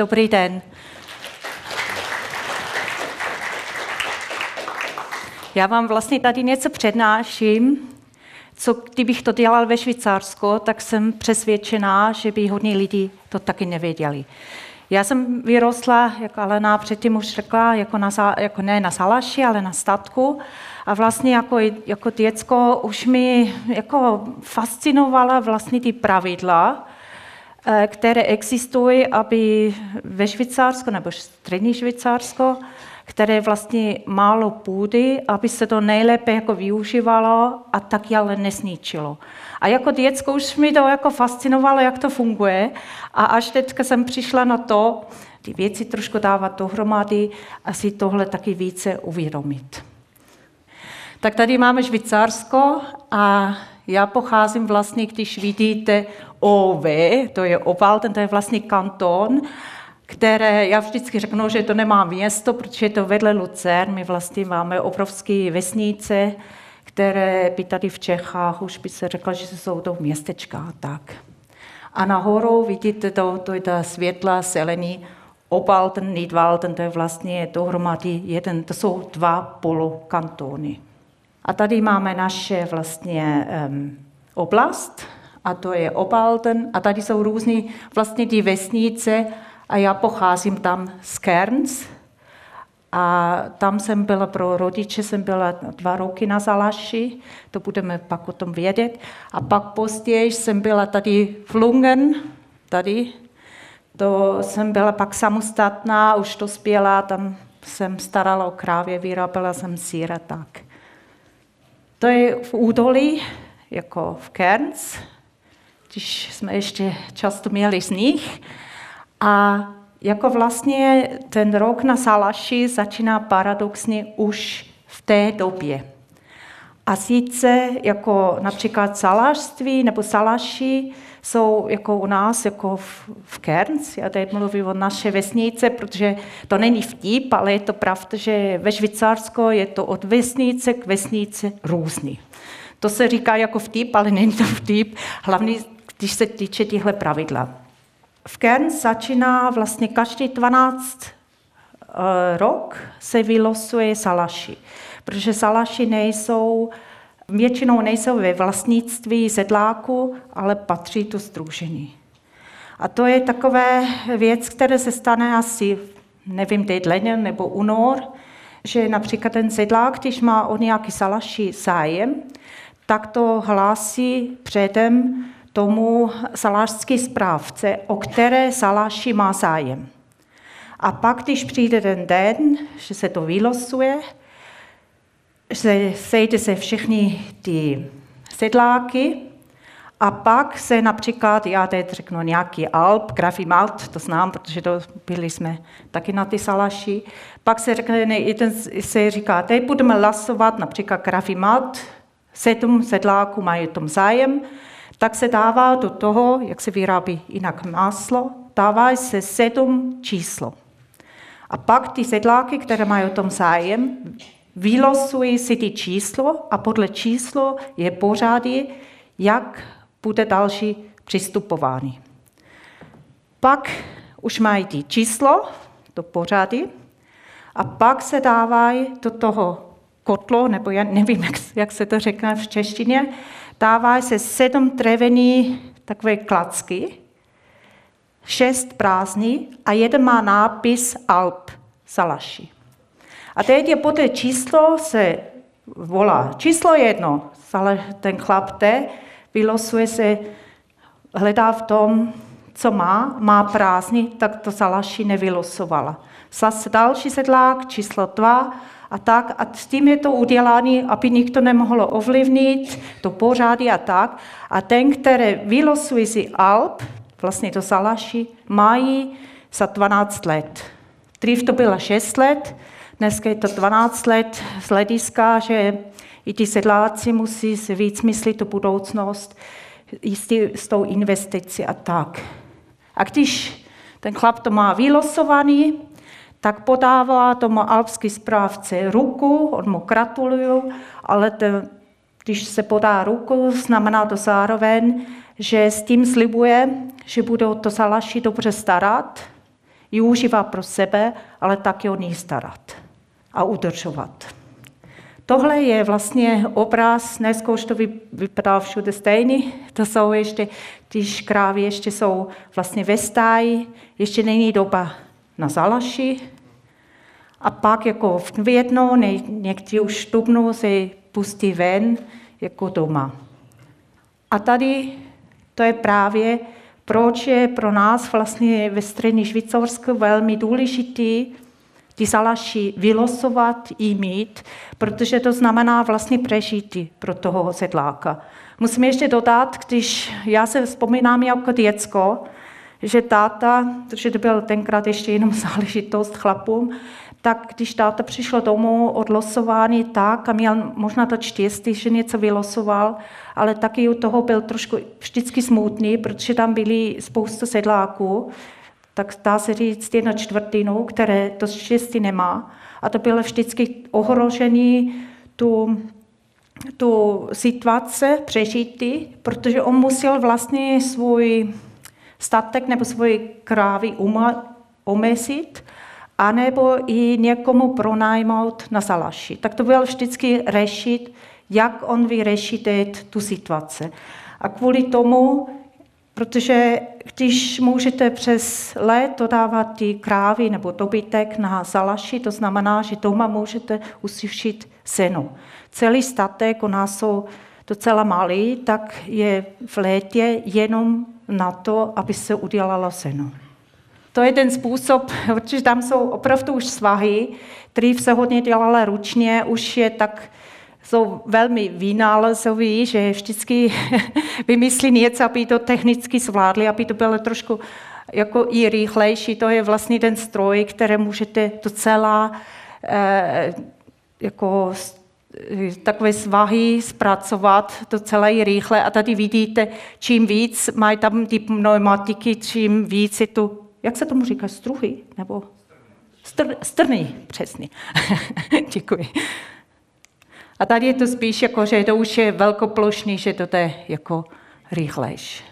dobrý den. Já vám vlastně tady něco přednáším, co kdybych to dělal ve Švýcarsku, tak jsem přesvědčená, že by hodně lidí to taky nevěděli. Já jsem vyrostla, jak Alena předtím už řekla, jako, na, jako ne na Salaši, ale na statku. A vlastně jako, jako děcko už mi jako fascinovala vlastně ty pravidla, které existují, aby ve Švýcarsku nebo střední Švýcarsko, které vlastně málo půdy, aby se to nejlépe jako využívalo a taky ale nesničilo. A jako děcko už mi to jako fascinovalo, jak to funguje. A až teďka jsem přišla na to, ty věci trošku dávat dohromady a si tohle taky více uvědomit. Tak tady máme Švýcarsko a já pocházím vlastně, když vidíte OV, to je Oval, ten to je vlastně kanton, které já vždycky řeknu, že to nemá město, protože je to vedle Lucern. My vlastně máme obrovské vesnice, které by tady v Čechách už by se řekla, že jsou to městečka tak. A nahoru vidíte to, to je ta světla, zelený obal, ten Nidwalden, to je vlastně dohromady jeden, to jsou dva polokantony. A tady máme naše vlastně um, oblast, a to je Obalden, a tady jsou různé vlastně ty vesnice, a já pocházím tam z Kerns, a tam jsem byla pro rodiče, jsem byla dva roky na Zalaši, to budeme pak o tom vědět. A pak později jsem byla tady v Lungen, tady. To jsem byla pak samostatná, už to spěla, tam jsem starala o krávě, vyráběla jsem síra tak. To je v údolí, jako v Kerns, když jsme ještě často měli sníh. A jako vlastně ten rok na Salaši začíná paradoxně už v té době. A sice jako například salašství nebo salaši jsou jako u nás, jako v, v Kerns, já teď mluvím o naše vesnice, protože to není vtip, ale je to pravda, že ve Švýcarsku je to od vesnice k vesnici různý. To se říká jako vtip, ale není to vtip, hlavně když se týče těchto pravidla. V Kerns začíná vlastně každý 12 eh, rok se vylosuje salaši, protože salaši nejsou, většinou nejsou ve vlastnictví sedláku, ale patří to združení. A to je takové věc, které se stane asi, nevím, teď leden nebo únor, že například ten sedlák, když má o nějaký salaši zájem, tak to hlásí předem tomu salářský správce, o které saláši má zájem. A pak, když přijde ten den, že se to vylosuje, že sejde se všechny ty sedláky a pak se například, já teď řeknu nějaký Alp, Grafy Malt, to znám, protože to byli jsme taky na ty salaši, pak se řekne, ne, jeden se říká, teď budeme lasovat například Grafy Malt, sedm sedláků mají tom zájem, tak se dává do toho, jak se vyrábí jinak máslo, dává se sedm číslo. A pak ty sedláky, které mají o tom zájem, vylosují si ty číslo a podle číslo je pořádí, jak bude další přistupování. Pak už mají ty číslo, to pořádí, a pak se dávají do toho kotlo, nebo já nevím, jak, jak se to řekne v češtině, dává se sedm drevený takové klacky, šest prázdný a jeden má nápis Alp Salaši. A teď je podle číslo se volá číslo jedno, ten chlap te, vylosuje se, hledá v tom, co má, má prázdný, tak to Salaši nevylosovala. Zase další sedlák, číslo dva, a tak. A s tím je to udělané, aby nikdo nemohl ovlivnit to pořády a tak. A ten, který vylosuje si Alp, vlastně to Salaši, mají za 12 let. Dřív to bylo 6 let, dneska je to 12 let z hlediska, že i ty sedláci musí si víc myslet o budoucnost, jistý, s tou investicí a tak. A když ten chlap to má vylosovaný, tak podává tomu alpský správce ruku, on mu gratuluje, ale to, když se podá ruku, znamená to zároveň, že s tím slibuje, že bude to Salaši dobře starat, ji užívat pro sebe, ale taky o ní starat a udržovat. Tohle je vlastně obraz, dneska už to vypadá všude stejný, to jsou ještě, ty krávy ještě jsou vlastně ve stáji, ještě není doba na zalaši, a pak jako v květnu, někdy už v dubnu se pustí ven jako doma. A tady to je právě, proč je pro nás vlastně ve střední Švýcarsku velmi důležitý ty salaši vylosovat i mít, protože to znamená vlastně přežití pro toho sedláka. Musím ještě dodat, když já se vzpomínám jako děcko, že táta, protože to byl tenkrát ještě jenom záležitost chlapům, tak když táta přišel domů od losování tak a měl možná to štěstí, že něco vylosoval, ale taky u toho byl trošku vždycky smutný, protože tam byly spousta sedláků, tak dá se říct jedna čtvrtinu, které to štěstí nemá. A to bylo vždycky ohrožený tu, tu situace přežitý, protože on musel vlastně svůj statek nebo svoji krávy omezit, anebo i někomu pronajmout na salaši. Tak to byl vždycky řešit, jak on vyřeší tu situaci. A kvůli tomu, protože když můžete přes léto dávat ty krávy nebo dobytek na salaši, to znamená, že doma můžete usušit seno. Celý statek, u nás jsou docela malý, tak je v létě jenom na to, aby se udělalo seno. To je ten způsob, protože tam jsou opravdu už svahy, dřív se hodně dělala ručně, už je tak, jsou velmi vynálezoví, že vždycky vymyslí něco, aby to technicky zvládli, aby to bylo trošku jako i rychlejší. To je vlastně ten stroj, které můžete docela eh, jako takové svahy zpracovat docela i rychle a tady vidíte, čím víc mají tam ty pneumatiky, čím víc je to jak se tomu říká, struhy? Nebo Str, strný, přesně. Děkuji. A tady je to spíš jako, že to už je velkoplošný, že to je jako rychlejší.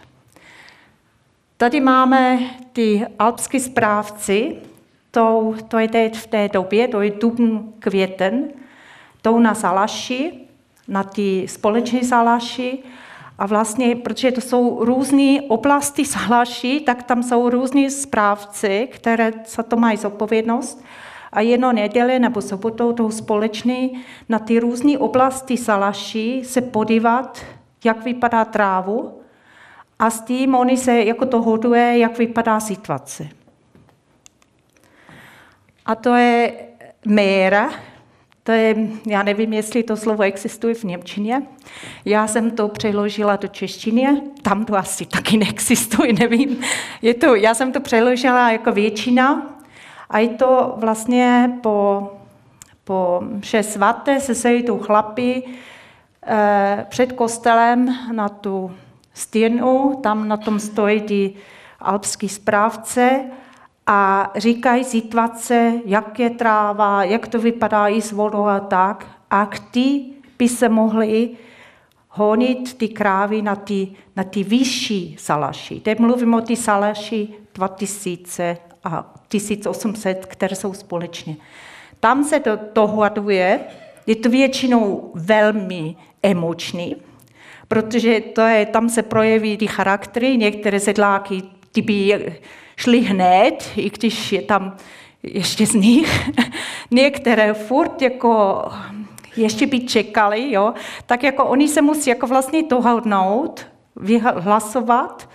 Tady máme ty alpské správci, to, to je teď v té době, to je dubn, květen, to na Salaši, na ty společné Salaši a vlastně, protože to jsou různé oblasti salaší, tak tam jsou různí správci, které za to mají zodpovědnost. A jedno neděle nebo sobotou toho společný na ty různé oblasti salaší se podívat, jak vypadá trávu a s tím oni se jako to hoduje, jak vypadá situace. A to je méra, to je, já nevím, jestli to slovo existuje v Němčině. Já jsem to přeložila do češtiny, tam to asi taky neexistuje, nevím. Je to, já jsem to přeložila jako většina a je to vlastně po, po mše svaté se sejdou chlapi eh, před kostelem na tu stěnu, tam na tom stojí ty alpský správce a říkají situace, jak je tráva, jak to vypadá i s vodou a tak. A ty by se mohli honit ty krávy na ty, na ty vyšší salaši. Teď mluvím o ty salaši 2000 a 1800, které jsou společně. Tam se to dohaduje, je to většinou velmi emoční, protože to je, tam se projeví ty charaktery, některé sedláky, ty by šli hned, i když je tam ještě z nich, některé furt jako ještě by čekali, jo, tak jako oni se musí jako vlastně dohodnout, vyhlasovat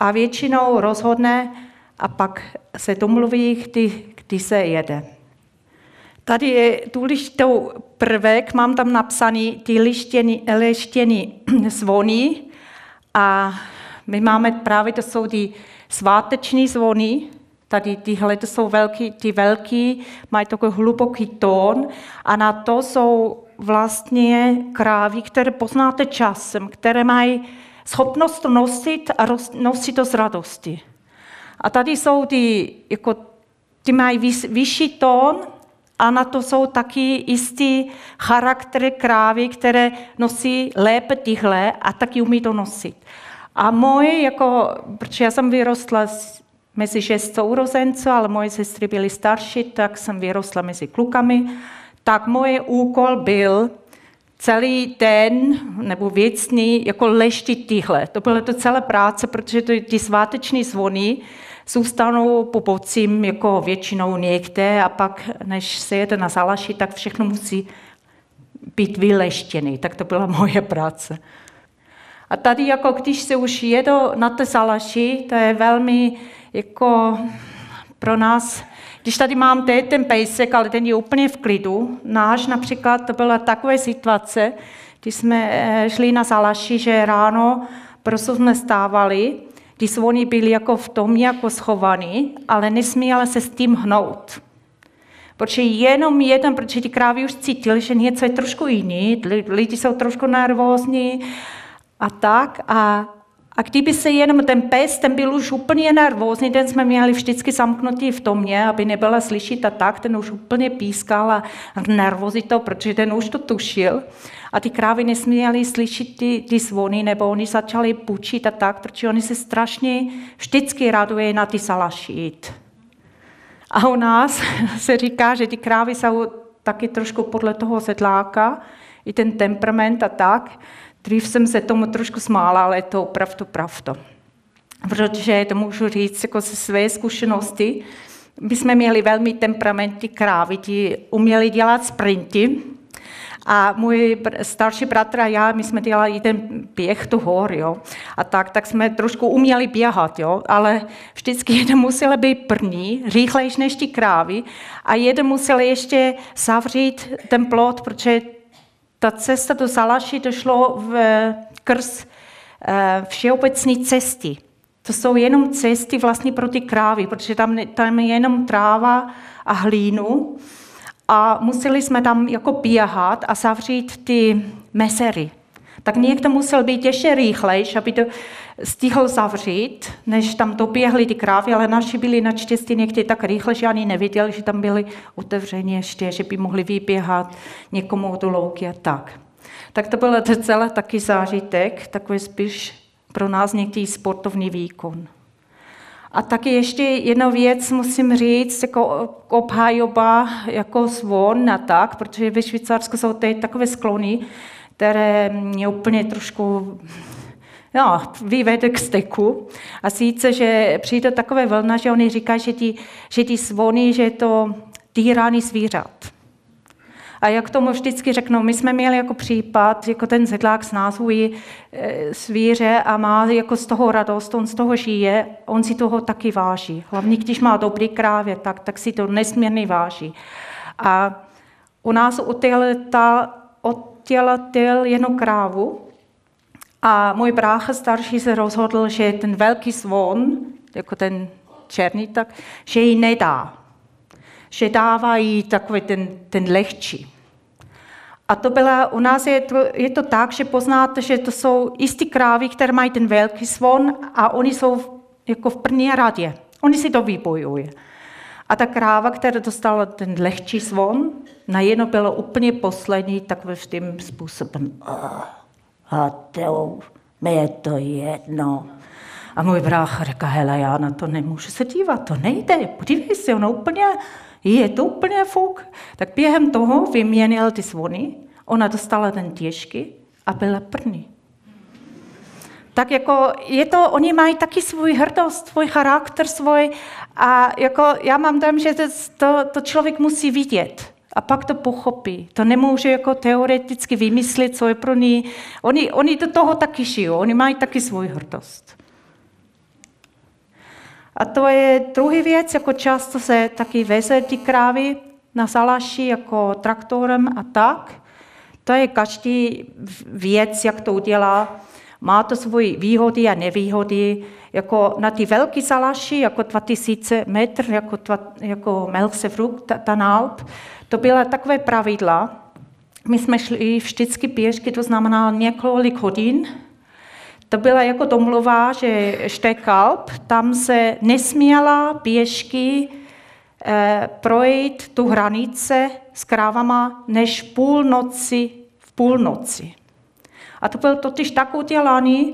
a většinou rozhodne a pak se domluví, kdy, kdy se jede. Tady je důležitou prvek, mám tam napsaný ty lištěný, lištěný zvony a my máme právě, to jsou ty sváteční zvony, tady tyhle to jsou velký, ty velký, mají takový hluboký tón a na to jsou vlastně krávy, které poznáte časem, které mají schopnost nosit a nosit to z radosti. A tady jsou ty, jako, ty mají vyšší tón a na to jsou taky jistý charaktery krávy, které nosí lépe tyhle a taky umí to nosit. A moje, jako, protože já jsem vyrostla mezi šest sourozenců, ale moje sestry byly starší, tak jsem vyrostla mezi klukami. Tak moje úkol byl celý den nebo věcný jako leštit tyhle. To byla to celé práce, protože to, ty sváteční zvony zůstanou po pocím jako většinou někde a pak, než se jede na zalaši, tak všechno musí být vyleštěný. Tak to byla moje práce. A tady, jako když se už jedu na té zalaši, to je velmi jako pro nás, když tady mám teď ten pejsek, ale ten je úplně v klidu. Náš například, to byla takové situace, když jsme eh, šli na zalaši, že ráno prostě jsme stávali, ty zvony byly jako v tom jako schovaný, ale nesměla se s tím hnout. Protože jenom jeden, protože ty krávy už cítili, že něco je trošku jiný, lidi jsou trošku nervózní a tak. A, a kdyby se jenom ten pes, ten byl už úplně nervózní, ten jsme měli vždycky zamknutý v tomě, aby nebyla slyšet a tak, ten už úplně pískal a nervozito, protože ten už to tušil. A ty krávy nesměly slyšet ty, ty zvony, nebo oni začali pučit a tak, protože oni se strašně vždycky raduje na ty salašít. A u nás se říká, že ty krávy jsou taky trošku podle toho sedláka, i ten temperament a tak. Dřív jsem se tomu trošku smála, ale je to opravdu pravda. Protože to můžu říct jako ze své zkušenosti. My jsme měli velmi temperamentní krávy, ti uměli dělat sprinty, a můj starší bratr a já, my jsme dělali ten běh do hor, jo. A tak, tak jsme trošku uměli běhat, jo. Ale vždycky jeden musel být první, rychlejší než ty krávy. A jeden musel ještě zavřít ten plot, protože ta cesta do Salaši došlo v krz eh, všeobecné cesty. To jsou jenom cesty vlastně pro ty krávy, protože tam, tam je jenom tráva a hlínu a museli jsme tam jako běhat a zavřít ty mesery. Tak někdo musel být ještě rychlejší, aby to stihl zavřít, než tam doběhly ty krávy, ale naši byli naštěstí někdy tak rychle, že ani neviděli, že tam byli otevření ještě, že by mohli vyběhat někomu do louky a tak. Tak to byl celé taky zážitek, takový spíš pro nás někdy sportovní výkon. A taky ještě jednu věc musím říct, jako obhajoba jako zvon a tak, protože ve Švýcarsku jsou teď takové sklony, které mě úplně trošku no, vyvede k steku. A sice, že přijde takové vlna, že oni říkají, že ty, že ty zvony, že je to týrání zvířat. A jak tomu vždycky řeknou, my jsme měli jako případ, jako ten zedlák z názvu je svíře a má jako z toho radost, on z toho žije, on si toho taky váží. Hlavně když má dobrý krávě, tak, tak si to nesmírně váží. A u nás odtělatil jednu krávu a můj brácha starší se rozhodl, že ten velký zvon, jako ten černý, tak, že ji nedá. Že dávají takový ten, ten lehčí. A to byla, u nás je to, je to tak, že poznáte, že to jsou jistý krávy, které mají ten velký svon a oni jsou jako v první radě. Oni si to vybojují. A ta kráva, která dostala ten lehčí svon, najednou bylo úplně poslední takovým způsobem. A to, mi je to jedno. A můj brácha říká, hele, já na to nemůžu se dívat, to nejde, podívej se, ono úplně je to úplně fuk. Tak během toho vyměnil ty zvony, ona dostala ten těžký a byla první. Tak jako je to, oni mají taky svůj hrdost, svůj charakter, svůj, a jako já mám tam, že to, to, člověk musí vidět. A pak to pochopí. To nemůže jako teoreticky vymyslet, co je pro ní. Oni, oni do toho taky žijou, oni mají taky svůj hrdost. A to je druhý věc, jako často se taky veze ty krávy na salaši jako traktorem a tak. To je každý věc, jak to udělá. Má to svoje výhody a nevýhody. Jako na ty velké salaši, jako 2000 metr, jako, tva, jako Melksefruk, Tanalp, to byla takové pravidla. My jsme šli vždycky pěšky, to znamená několik hodin, to byla jako domluva, že Štekalp, tam se nesměla pěšky eh, projít tu hranice s krávama než půlnoci v půlnoci. A to bylo totiž tak udělané,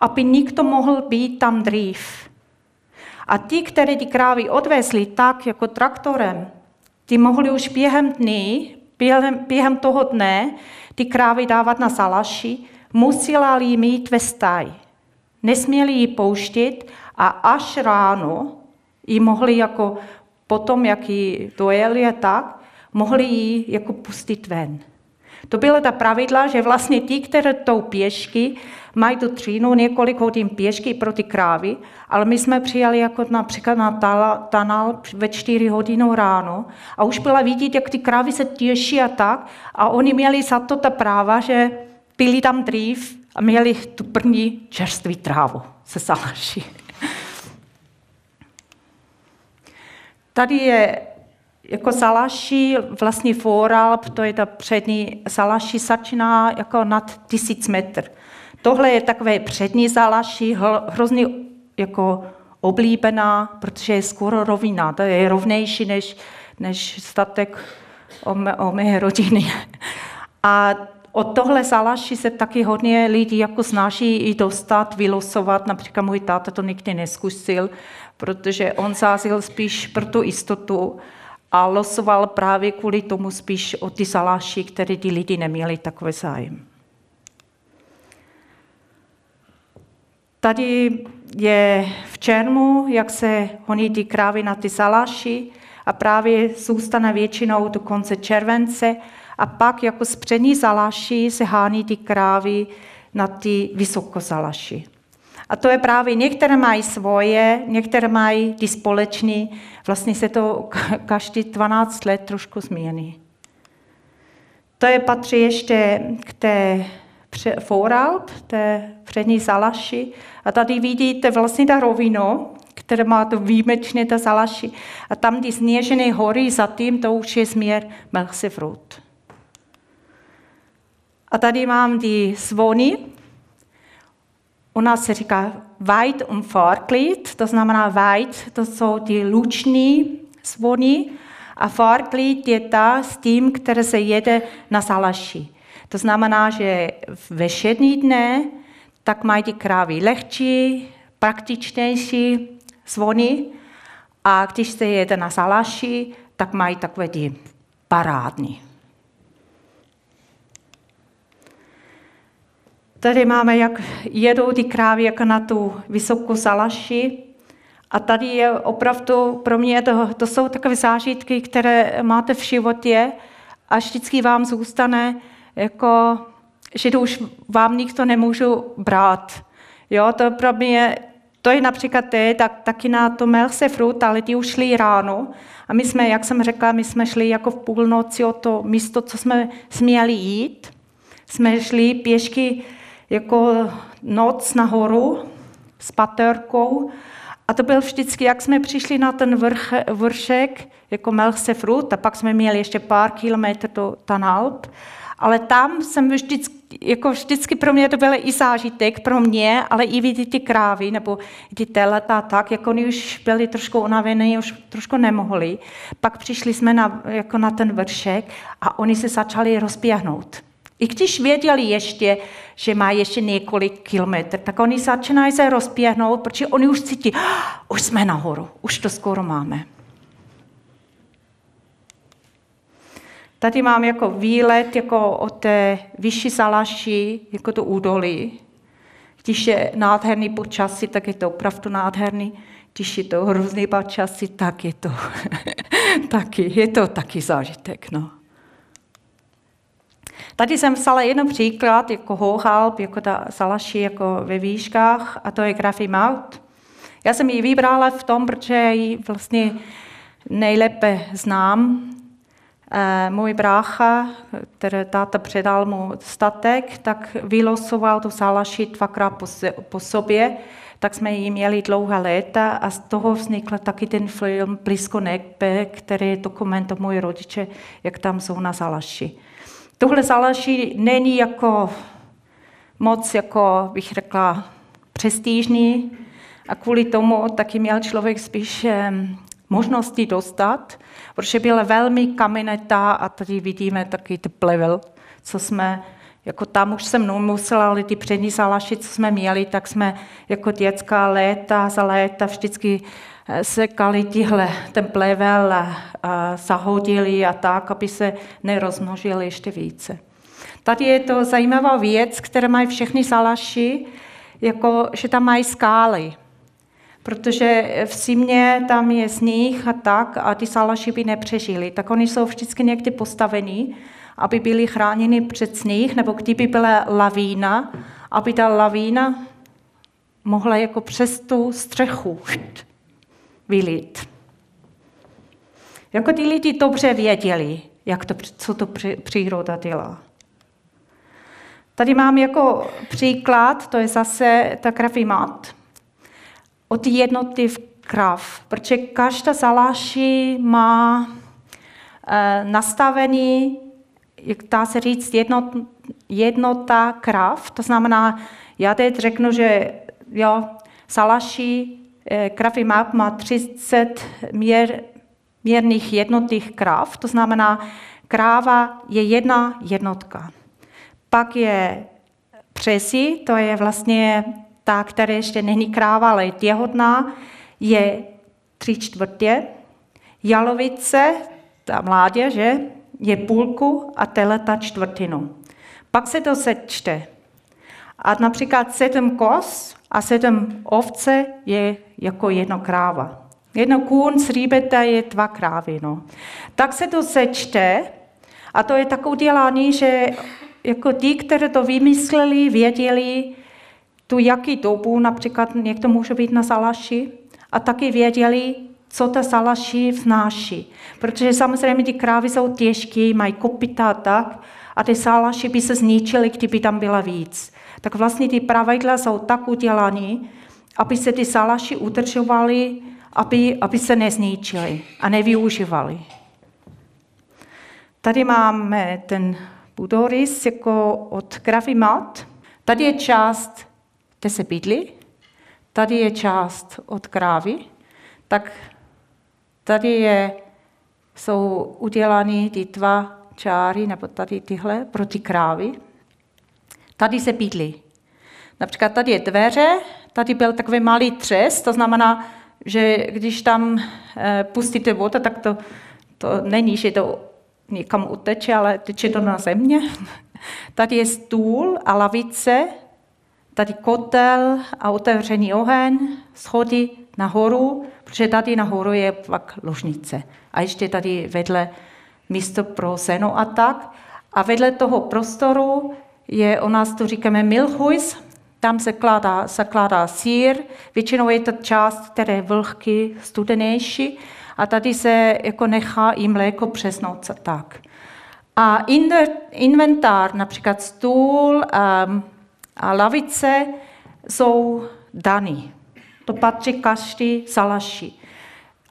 aby nikdo mohl být tam dřív. A ti, kteří ty krávy odvezli tak jako traktorem, ty mohli už během dny, během, během toho dne ty krávy dávat na salaši, musela ji mít ve stáji. Nesměli ji pouštět a až ráno ji mohli jako potom, jak ji dojeli a tak, mohli ji jako pustit ven. To byla ta pravidla, že vlastně ti, které tou pěšky, mají tu třínu několik hodin pěšky pro ty krávy, ale my jsme přijali jako například na tanal ve 4 hodinu ráno a už byla vidět, jak ty krávy se těší a tak a oni měli za to ta práva, že pili tam dřív a měli tu první čerstvý trávu se salaší. Tady je jako salaší, vlastně Foralp, to je ta přední salaší, začíná jako nad tisíc metr. Tohle je takové přední salaší, hrozně jako oblíbená, protože je skoro rovina, to je rovnější než, než statek o, mé, o mé rodiny. A od tohle salaši se taky hodně lidí jako snaží i dostat, vylosovat. Například můj táta to nikdy neskusil, protože on zázil spíš pro tu jistotu a losoval právě kvůli tomu spíš o ty salaši, které ty lidi neměli takové zájem. Tady je v čermu, jak se honí ty krávy na ty salaši a právě zůstane většinou do konce července a pak jako z přední zalaši se hání ty krávy na ty vysokozalaši. A to je právě, některé mají svoje, některé mají ty společný, vlastně se to každý 12 let trošku změní. To je patří ještě k té Foralp, té přední zalaši. A tady vidíte vlastně ta rovino, které má to výjimečně ta zalaši. A tam ty sněžené hory za tím, to už je směr Melchsefrut. A tady mám ty zvony. U nás se říká Weit und Fahrglied, to znamená Weit, to jsou ty luční zvony, a Fahrglied je ta s tím, které se jede na Salaši. To znamená, že ve všední dne tak mají ty krávy lehčí, praktičnější zvony a když se jede na Salaši, tak mají takové ty parádní. Tady máme, jak jedou ty krávy jako na tu vysokou salaši. A tady je opravdu pro mě, to, to jsou takové zážitky, které máte v životě a vždycky vám zůstane, jako, že to už vám nikdo nemůžu brát. Jo, to pro mě, to je například ty, tak, taky na to Melse Fruit, ale ty už šli ráno. A my jsme, jak jsem řekla, my jsme šli jako v půlnoci o to místo, co jsme směli jít. Jsme šli pěšky jako noc nahoru s paterkou a to byl vždycky, jak jsme přišli na ten vrch, vršek, jako Melchsefrut, a pak jsme měli ještě pár kilometrů do Tanalp, ale tam jsem vždycky, jako vždycky pro mě to byl i zážitek, pro mě, ale i vidět ty krávy, nebo ty telata tak, jako oni už byli trošku unavený, už trošku nemohli. Pak přišli jsme na, jako na ten vršek a oni se začali rozběhnout. I když věděli ještě, že má ještě několik kilometrů, tak oni začínají se rozpěhnout, protože oni už cítí, oh, už jsme nahoru, už to skoro máme. Tady mám jako výlet jako od té vyšší salaši, jako to údolí. Když je nádherný počasí, tak je to opravdu nádherný. Když je to hrozný počasí, tak je to taky, je to taky zážitek. No. Tady jsem vzala jeden příklad, jako Hochhalb, jako ta Salaši jako ve výškách, a to je Grafy Maut. Já jsem ji vybrala v tom, protože ji vlastně nejlépe znám. E, můj brácha, který táta předal mu statek, tak vylosoval tu Salaši dvakrát po, po sobě, tak jsme ji měli dlouhá léta a z toho vznikl taky ten film Blízko nebe, který dokumentuje moje rodiče, jak tam jsou na Salaši. Tohle záleží není jako moc, jako bych řekla, přestížný a kvůli tomu taky měl člověk spíš možnosti dostat, protože byla velmi kamenetá a tady vidíme taky ty plevel, co jsme, jako tam už se mnou musela, ale ty přední zálaši, co jsme měli, tak jsme jako dětská léta za léta vždycky sekali tihle, ten plevel a zahodili a tak, aby se nerozmnožili ještě více. Tady je to zajímavá věc, které mají všechny salaši, jako, že tam mají skály. Protože v zimě tam je sníh a tak a ty salaši by nepřežili. Tak oni jsou vždycky někdy postavení, aby byli chráněni před sníh, nebo kdyby byla lavína, aby ta lavína mohla jako přes tu střechu vylít. Jako ty lidi dobře věděli, jak to, co to příroda dělá. Tady mám jako příklad, to je zase ta grafimat od jednotiv krav, protože každá zaláší má e, nastavený, jak dá se říct, jednot, jednota krav. To znamená, já teď řeknu, že jo, salaší e, kravy map má 30 měr, měrných jednotých krav, to znamená, kráva je jedna jednotka. Pak je přesi, to je vlastně ta, která ještě není kráva, ale je těhotná, je tři čtvrtě. Jalovice, ta mládě, že, je půlku a teleta čtvrtinu. Pak se to sečte. A například sedm kos a sedm ovce je jako jedno kráva. Jedno kůň rýbeta je dva krávy. No. Tak se to sečte a to je tak udělané, že jako ti, kteří to vymysleli, věděli, tu jaký dobu, například někdo může být na salaši, a taky věděli, co ta salaši vznáší. Protože samozřejmě ty krávy jsou těžké, mají kopita a tak, a ty salaši by se zničily, kdyby tam byla víc. Tak vlastně ty pravidla jsou tak udělané, aby se ty salaši udržovaly, aby, aby se nezničily a nevyužívaly. Tady máme ten budorys jako od Grafimat. Tady je část, kde se bydlí, tady je část od krávy, tak tady je, jsou udělané ty dva čáry, nebo tady tyhle, pro ty krávy. Tady se bydlí. Například tady je dveře, tady byl takový malý třes, to znamená, že když tam e, pustíte vodu, tak to, to není, že to někam uteče, ale teče to na země. Tady je stůl a lavice, tady kotel a otevřený oheň, schody nahoru, protože tady nahoru je pak ložnice. A ještě tady vedle místo pro seno a tak. A vedle toho prostoru je, u nás to říkáme milchujs, tam se kládá, se kládá sír, většinou je to část, která je vlhky, studenější, a tady se jako nechá i mléko přes noc tak. A inventár, například stůl a, um, a lavice, jsou daný. To patří každý salaši.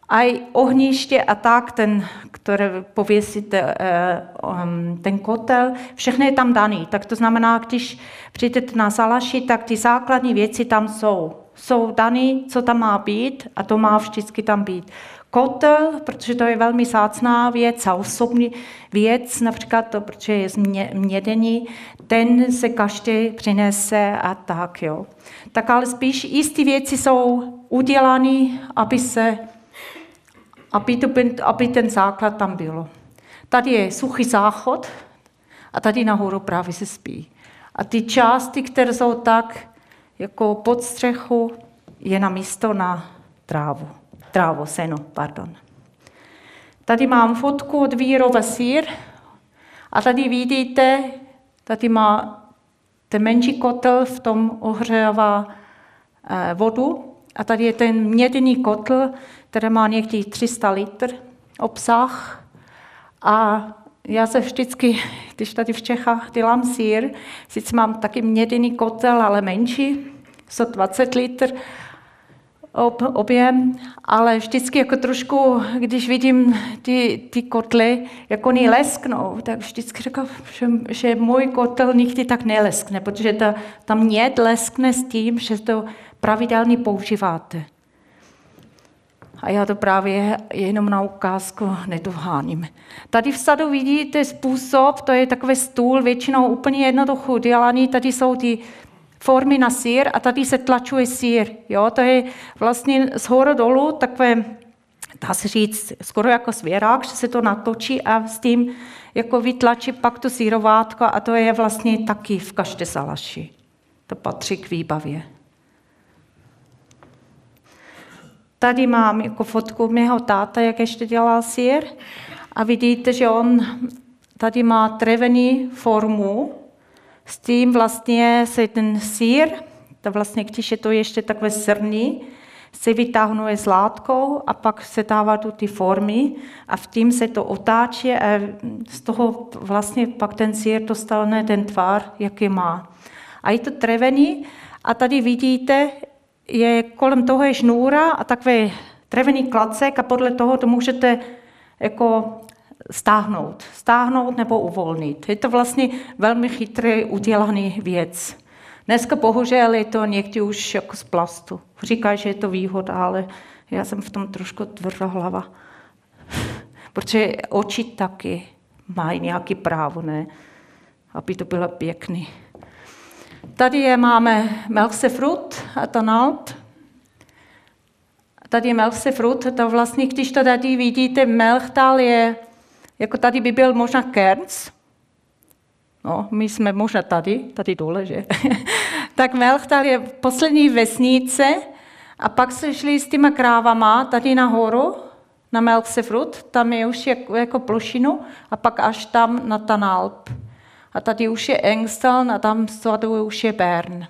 A i ohniště a tak, ten, které pověsíte, eh, um, ten kotel, všechno je tam daný. Tak to znamená, když přijdete na salaši, tak ty základní věci tam jsou. Jsou daný, co tam má být a to má vždycky tam být kotel, protože to je velmi sácná věc a osobní věc, například to, protože je změděný, ten se každý přinese a tak, jo. Tak ale spíš jisté věci jsou udělané, aby se, aby, to, aby ten základ tam bylo. Tady je suchý záchod a tady nahoru právě se spí. A ty části, které jsou tak jako pod střechu, je na místo na trávu trávo, seno, pardon. Tady mám fotku od výrova sír a tady vidíte, tady má ten menší kotel, v tom ohřívá eh, vodu a tady je ten měděný kotel, který má někdy 300 litr obsah. A já se vždycky, když tady v Čechách dělám sír, sice mám taky měděný kotel, ale menší, 120 litr, objem, ale vždycky jako trošku, když vidím ty, ty kotly, jak oni lesknou, tak vždycky říkám, že, že můj kotel nikdy tak neleskne, protože ta, ta měd leskne s tím, že to pravidelně používáte. A já to právě jenom na ukázku nedoháním. Tady v sadu vidíte způsob, to je takový stůl, většinou úplně jednoduchý udělaný. Tady jsou ty formy na sír a tady se tlačuje sír. Jo? To je vlastně z hora dolů takové, dá se říct, skoro jako svěrák, že se to natočí a s tím jako vytlačí pak to sírovátko a to je vlastně taky v každé salaši. To patří k výbavě. Tady mám jako fotku mého táta, jak ještě dělal sír. A vidíte, že on tady má trevený formu, s tím vlastně se ten sír, to vlastně, když je to ještě takové srný, se vytáhnuje s látkou a pak se dává do ty formy a v tím se to otáčí a z toho vlastně pak ten sír dostane ten tvar, jaký má. A je to trevený a tady vidíte, je kolem toho je šnůra a takový trevený klacek a podle toho to můžete jako stáhnout. Stáhnout nebo uvolnit. Je to vlastně velmi chytrý udělaný věc. Dneska bohužel je to někdy už jako z plastu. Říkají, že je to výhoda, ale já jsem v tom trošku tvrdohlava. Protože oči taky mají nějaký právo, ne? Aby to bylo pěkný. Tady je máme Melksefrut a Tanalt. Tady je Melksefrut, to vlastně, když to tady vidíte, Melchtal je, jako tady by byl možná Kerns, no, my jsme možná tady, tady dole, že? tak Melchtal je poslední vesnice a pak se šli s těma krávama tady nahoru, na Melksefrut, tam je už jako, jako plošinu a pak až tam na Tanalp. A tady už je Engstal a tam vzadu už je Bern.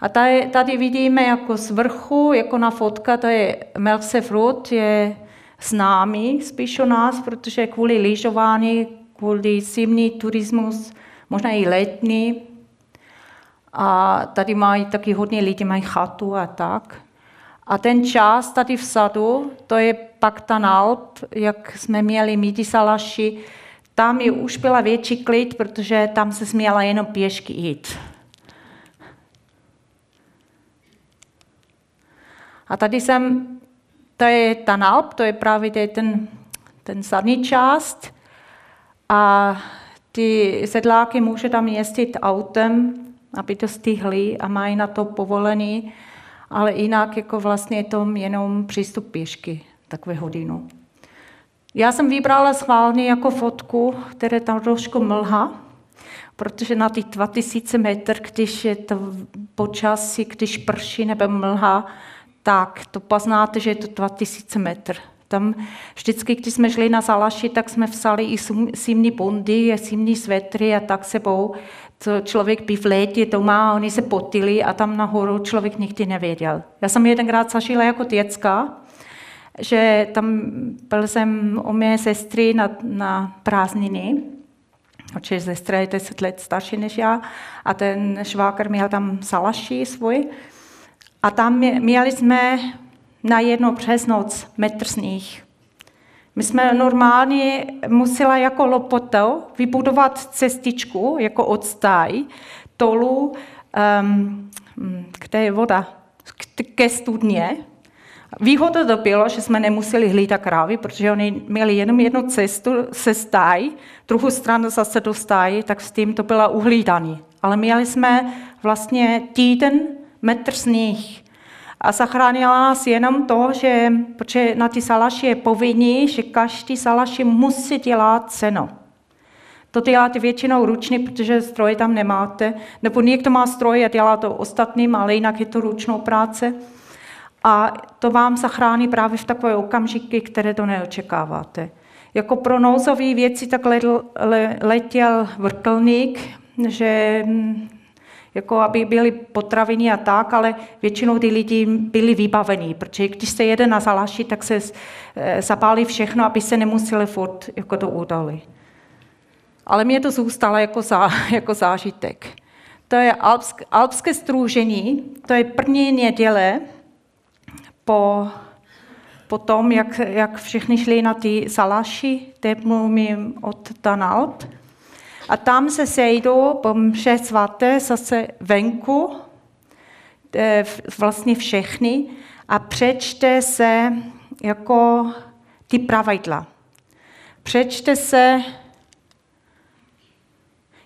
A tady, tady vidíme jako z vrchu, jako na fotka, to je Melksefrut, je známý spíš o nás, protože kvůli lyžování, kvůli zimní turismus, možná i letní. A tady mají taky hodně lidí, mají chatu a tak. A ten čas tady vzadu, to je pak ten Alp, jak jsme měli midi salaši, tam je už byla větší klid, protože tam se směla jenom pěšky jít. A tady jsem, to je ten Alp, to je právě ten, ten zadní část. A ty sedláky může tam jezdit autem, aby to stihli a mají na to povolený ale jinak jako vlastně je to jenom přístup pěšky, takové hodinu. Já jsem vybrala schválně jako fotku, které tam trošku mlha, protože na ty 2000 metr, když je to počasí, když prší nebo mlha, tak to poznáte, že je to 2000 metr. Tam vždycky, když jsme šli na Zalaši, tak jsme vzali i zimní bundy, zimní svetry a tak sebou co člověk by v létě doma, oni se potili a tam nahoru člověk nikdy nevěděl. Já jsem jedenkrát zažila jako děcka, že tam byl jsem u mé sestry na, na prázdniny, protože sestra je 10 let starší než já, a ten švákr měl tam salaši svůj. A tam měli jsme na jedno přes noc metr sníh. My jsme normálně musela jako lopotou vybudovat cestičku, jako odstaj, tolu, um, kde je voda, ke studně. Výhoda to bylo, že jsme nemuseli hlídat krávy, protože oni měli jenom jednu cestu se stáj, druhou stranu zase do stáji, tak s tím to bylo uhlídaný. Ale měli jsme vlastně týden metr sníh. A zachránila nás jenom to, že protože na ty salaši je povinný, že každý salaši musí dělat ceno. To děláte většinou ručně, protože stroje tam nemáte. Nebo někdo má stroje a dělá to ostatním, ale jinak je to ručnou práce. A to vám zachrání právě v takové okamžiky, které to neočekáváte. Jako pro nouzové věci tak letěl vrtelník, že jako aby byly potraviny a tak, ale většinou ty lidi byli vybavení, protože když se jede na zalaši, tak se eh, zapálí všechno, aby se nemuseli furt jako to udali. Ale mě to zůstalo jako, zá, jako zážitek. To je alpsk, alpské strůžení, to je první neděle po, po tom, jak, jak všichni šli na ty salaši, teď mluvím od Tanalp. A tam se sejdou po mše svaté zase venku, eh, vlastně všechny, a přečte se jako ty pravidla. Přečte se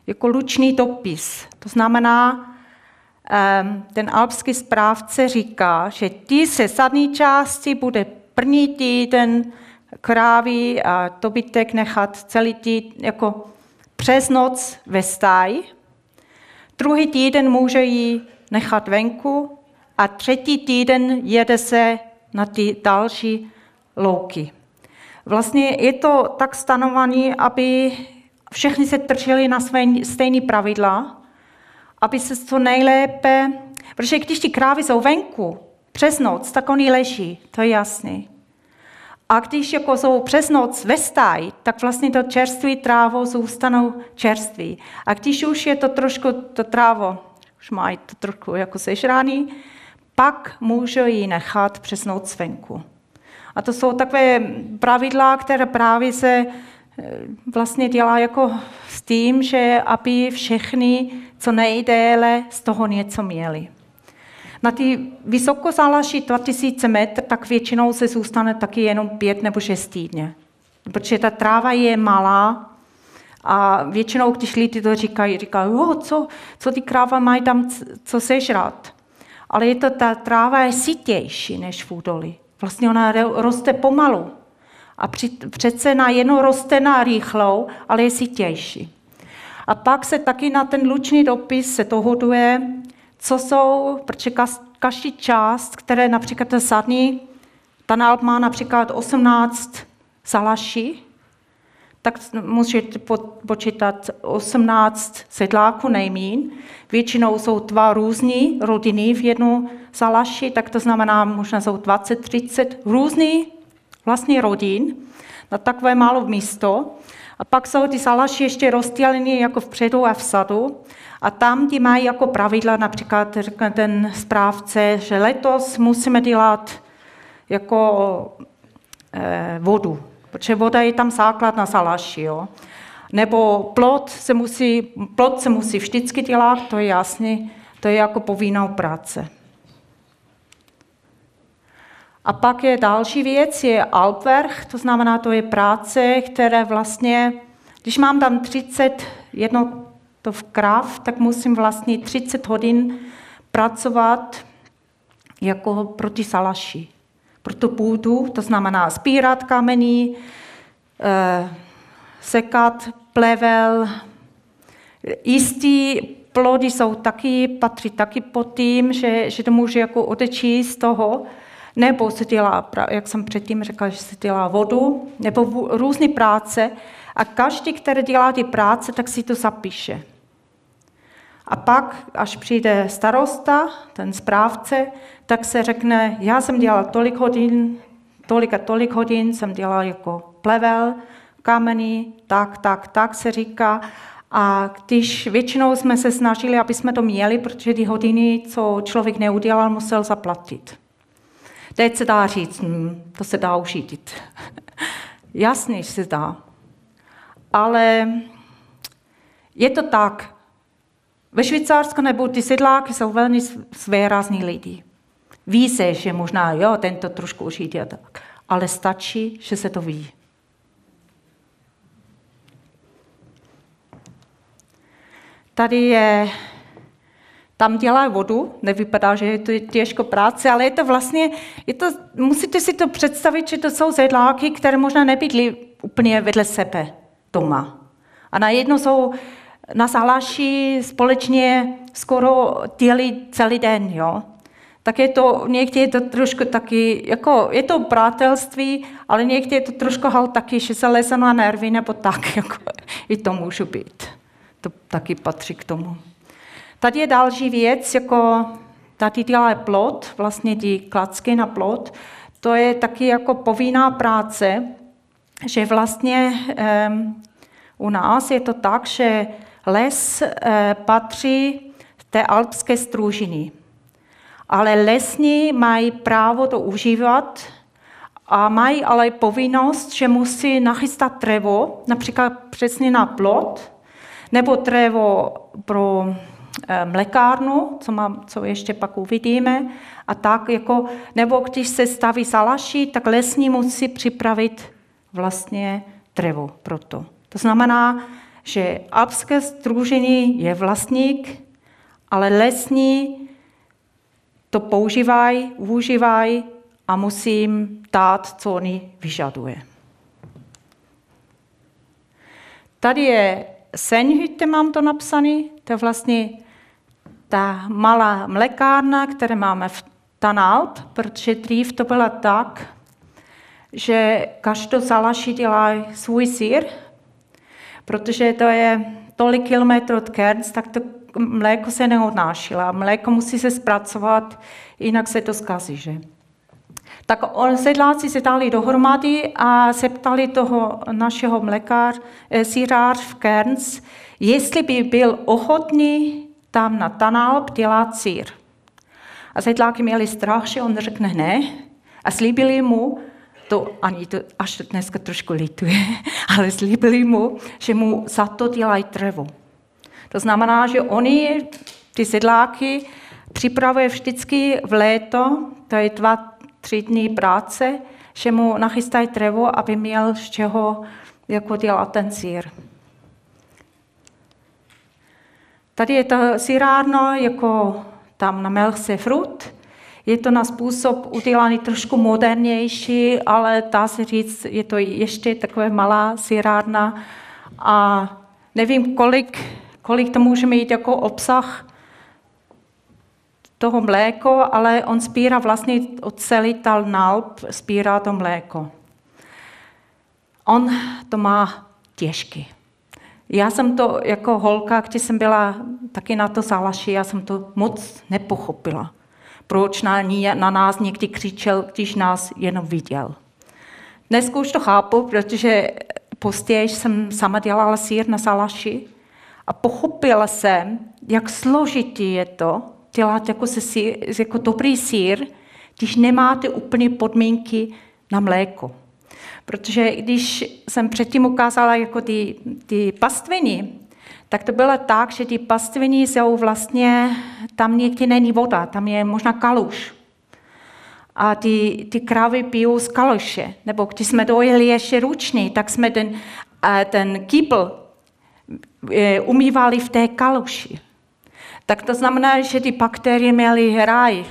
jako lučný dopis. To znamená, ten alpský správce říká, že ty se sadní části bude první týden krávy a dobytek nechat celý týden jako přes noc ve stáji. Druhý týden může ji nechat venku a třetí týden jede se na ty další louky. Vlastně je to tak stanované, aby všechny se drželi na své stejné pravidla, aby se to nejlépe, protože když ty krávy jsou venku přes noc, tak oni leží, to je jasný. A když jako jsou přes noc ve stáji, tak vlastně to čerství trávo zůstanou čerství. A když už je to trošku, to trávo, už mají to trošku jako sežraný, pak můžu ji nechat přes noc venku. A to jsou takové pravidla, které právě se eh, vlastně dělá jako s tím, že aby všechny co nejdéle z toho něco měli. Na ty vysokozálaží 2000 metr, tak většinou se zůstane taky jenom pět nebo šest týdně. Protože ta tráva je malá a většinou, když lidi to říkají, říkají, jo, co, co ty kráva mají tam co sežrat. Ale je to, ta tráva je sítější než v údolí. Vlastně ona roste pomalu. A při, přece na jedno roste na rychlou, ale je sítější. A pak se taky na ten lučný dopis se to hoduje, co jsou, protože každý část, které například ten sadní, ta nálb má například 18 salaší, tak můžete počítat 18 sedláků nejmín. Většinou jsou dva různí rodiny v jednu salaši, tak to znamená, možná jsou 20-30 různý vlastně rodin na takové málo místo. A pak jsou ty salaši ještě rozděleny jako vpředu a vzadu. A tam ti mají jako pravidla, například řekne ten správce, že letos musíme dělat jako eh, vodu, protože voda je tam základ na salaši. Jo? Nebo plot se, musí, plot se musí vždycky dělat, to je jasný, to je jako povinnou práce. A pak je další věc, je Alpwerk, to znamená, to je práce, které vlastně, když mám tam 30 jedno to v krav, tak musím vlastně 30 hodin pracovat jako proti salaši. Pro tu půdu, to znamená spírat kameny, eh, sekat plevel. Jistý plody jsou taky, patří taky pod tím, že, že to může jako odečíst z toho, nebo se dělá, jak jsem předtím řekla, že se dělá vodu, nebo různé práce a každý, který dělá ty práce, tak si to zapíše. A pak, až přijde starosta, ten správce, tak se řekne, já jsem dělal tolik hodin, tolik a tolik hodin jsem dělal jako plevel, kameny, tak, tak, tak se říká. A když většinou jsme se snažili, aby jsme to měli, protože ty hodiny, co člověk neudělal, musel zaplatit. Teď se dá říct, hm, to se dá užít. Jasně, že se dá. Ale je to tak. Ve Švýcarsku nebo ty sedláky jsou velmi svérázní lidi. Ví se, že možná, jo, tento trošku užít a tak. Ale stačí, že se to ví. Tady je tam dělá vodu, nevypadá, že je to těžko práce, ale je to vlastně, je to, musíte si to představit, že to jsou zedláky, které možná nebydlí úplně vedle sebe doma. A najednou jsou na zálaši společně skoro dělí celý den, jo. Tak je to, někdy je to trošku taky, jako je to přátelství, ale někdy je to trošku hal taky, že se leze na nervy nebo tak, jako i to může být. To taky patří k tomu. Tady je další věc, jako tady dělá plot, vlastně ty klacky na plot, to je taky jako povinná práce, že vlastně um, u nás je to tak, že les uh, patří té alpské stružiny. Ale lesní mají právo to užívat a mají ale povinnost, že musí nachystat dřevo, například přesně na plot, nebo dřevo pro mlekárnu, co, mám, co ještě pak uvidíme, a tak jako, nebo když se staví salaší, tak lesní musí připravit vlastně dřevo pro to. To znamená, že alpské združení je vlastník, ale lesní to používají, využívají a musím dát, co oni vyžaduje. Tady je Senhütte, mám to napsaný, to je vlastně ta malá mlekárna, které máme v Tanalp, protože dřív to bylo tak, že každou zalaší dělá svůj sír, protože to je tolik kilometrů od Kerns, tak to mléko se neodnášilo. Mléko musí se zpracovat, jinak se to zkazí. Že? Tak sedláci se dali dohromady a se ptali toho našeho mlékář, eh, sírář v Kerns, jestli by byl ochotný tam na Tanalp dělat sír. A sedláky měli strach, že on řekne ne a slíbili mu, to ani to až dneska trošku lituje, ale slíbili mu, že mu za to dělají trevo. To znamená, že oni, ty sedláky, připravuje vždycky v léto, to je dva, tři dny práce, že mu nachystají trevo, aby měl z čeho jako dělat ten sír. Tady je ta sírárna jako tam na Melchse Frut. Je to na způsob udělaný trošku modernější, ale dá se říct, je to ještě takové malá sírárna a nevím, kolik, kolik to může mít jako obsah toho mléko, ale on spírá vlastně od celý tal nalp, spírá to mléko. On to má těžký. Já jsem to jako holka, když jsem byla taky na to zálaši, já jsem to moc nepochopila. Proč na, na nás někdy křičel, když nás jenom viděl. Dnes už to chápu, protože později jsem sama dělala sír na salaši a pochopila jsem, jak složitý je to dělat jako, se sír, jako dobrý sír, když nemáte úplně podmínky na mléko. Protože když jsem předtím ukázala jako ty, ty pastviny, tak to bylo tak, že ty pastviny jsou vlastně, tam někdy není voda, tam je možná kaluš. A ty, ty krávy pijou z kaluše. Nebo když jsme dojeli ještě ručně, tak jsme ten, ten kýbl e, umývali v té kaluši. Tak to znamená, že ty bakterie měly ráj.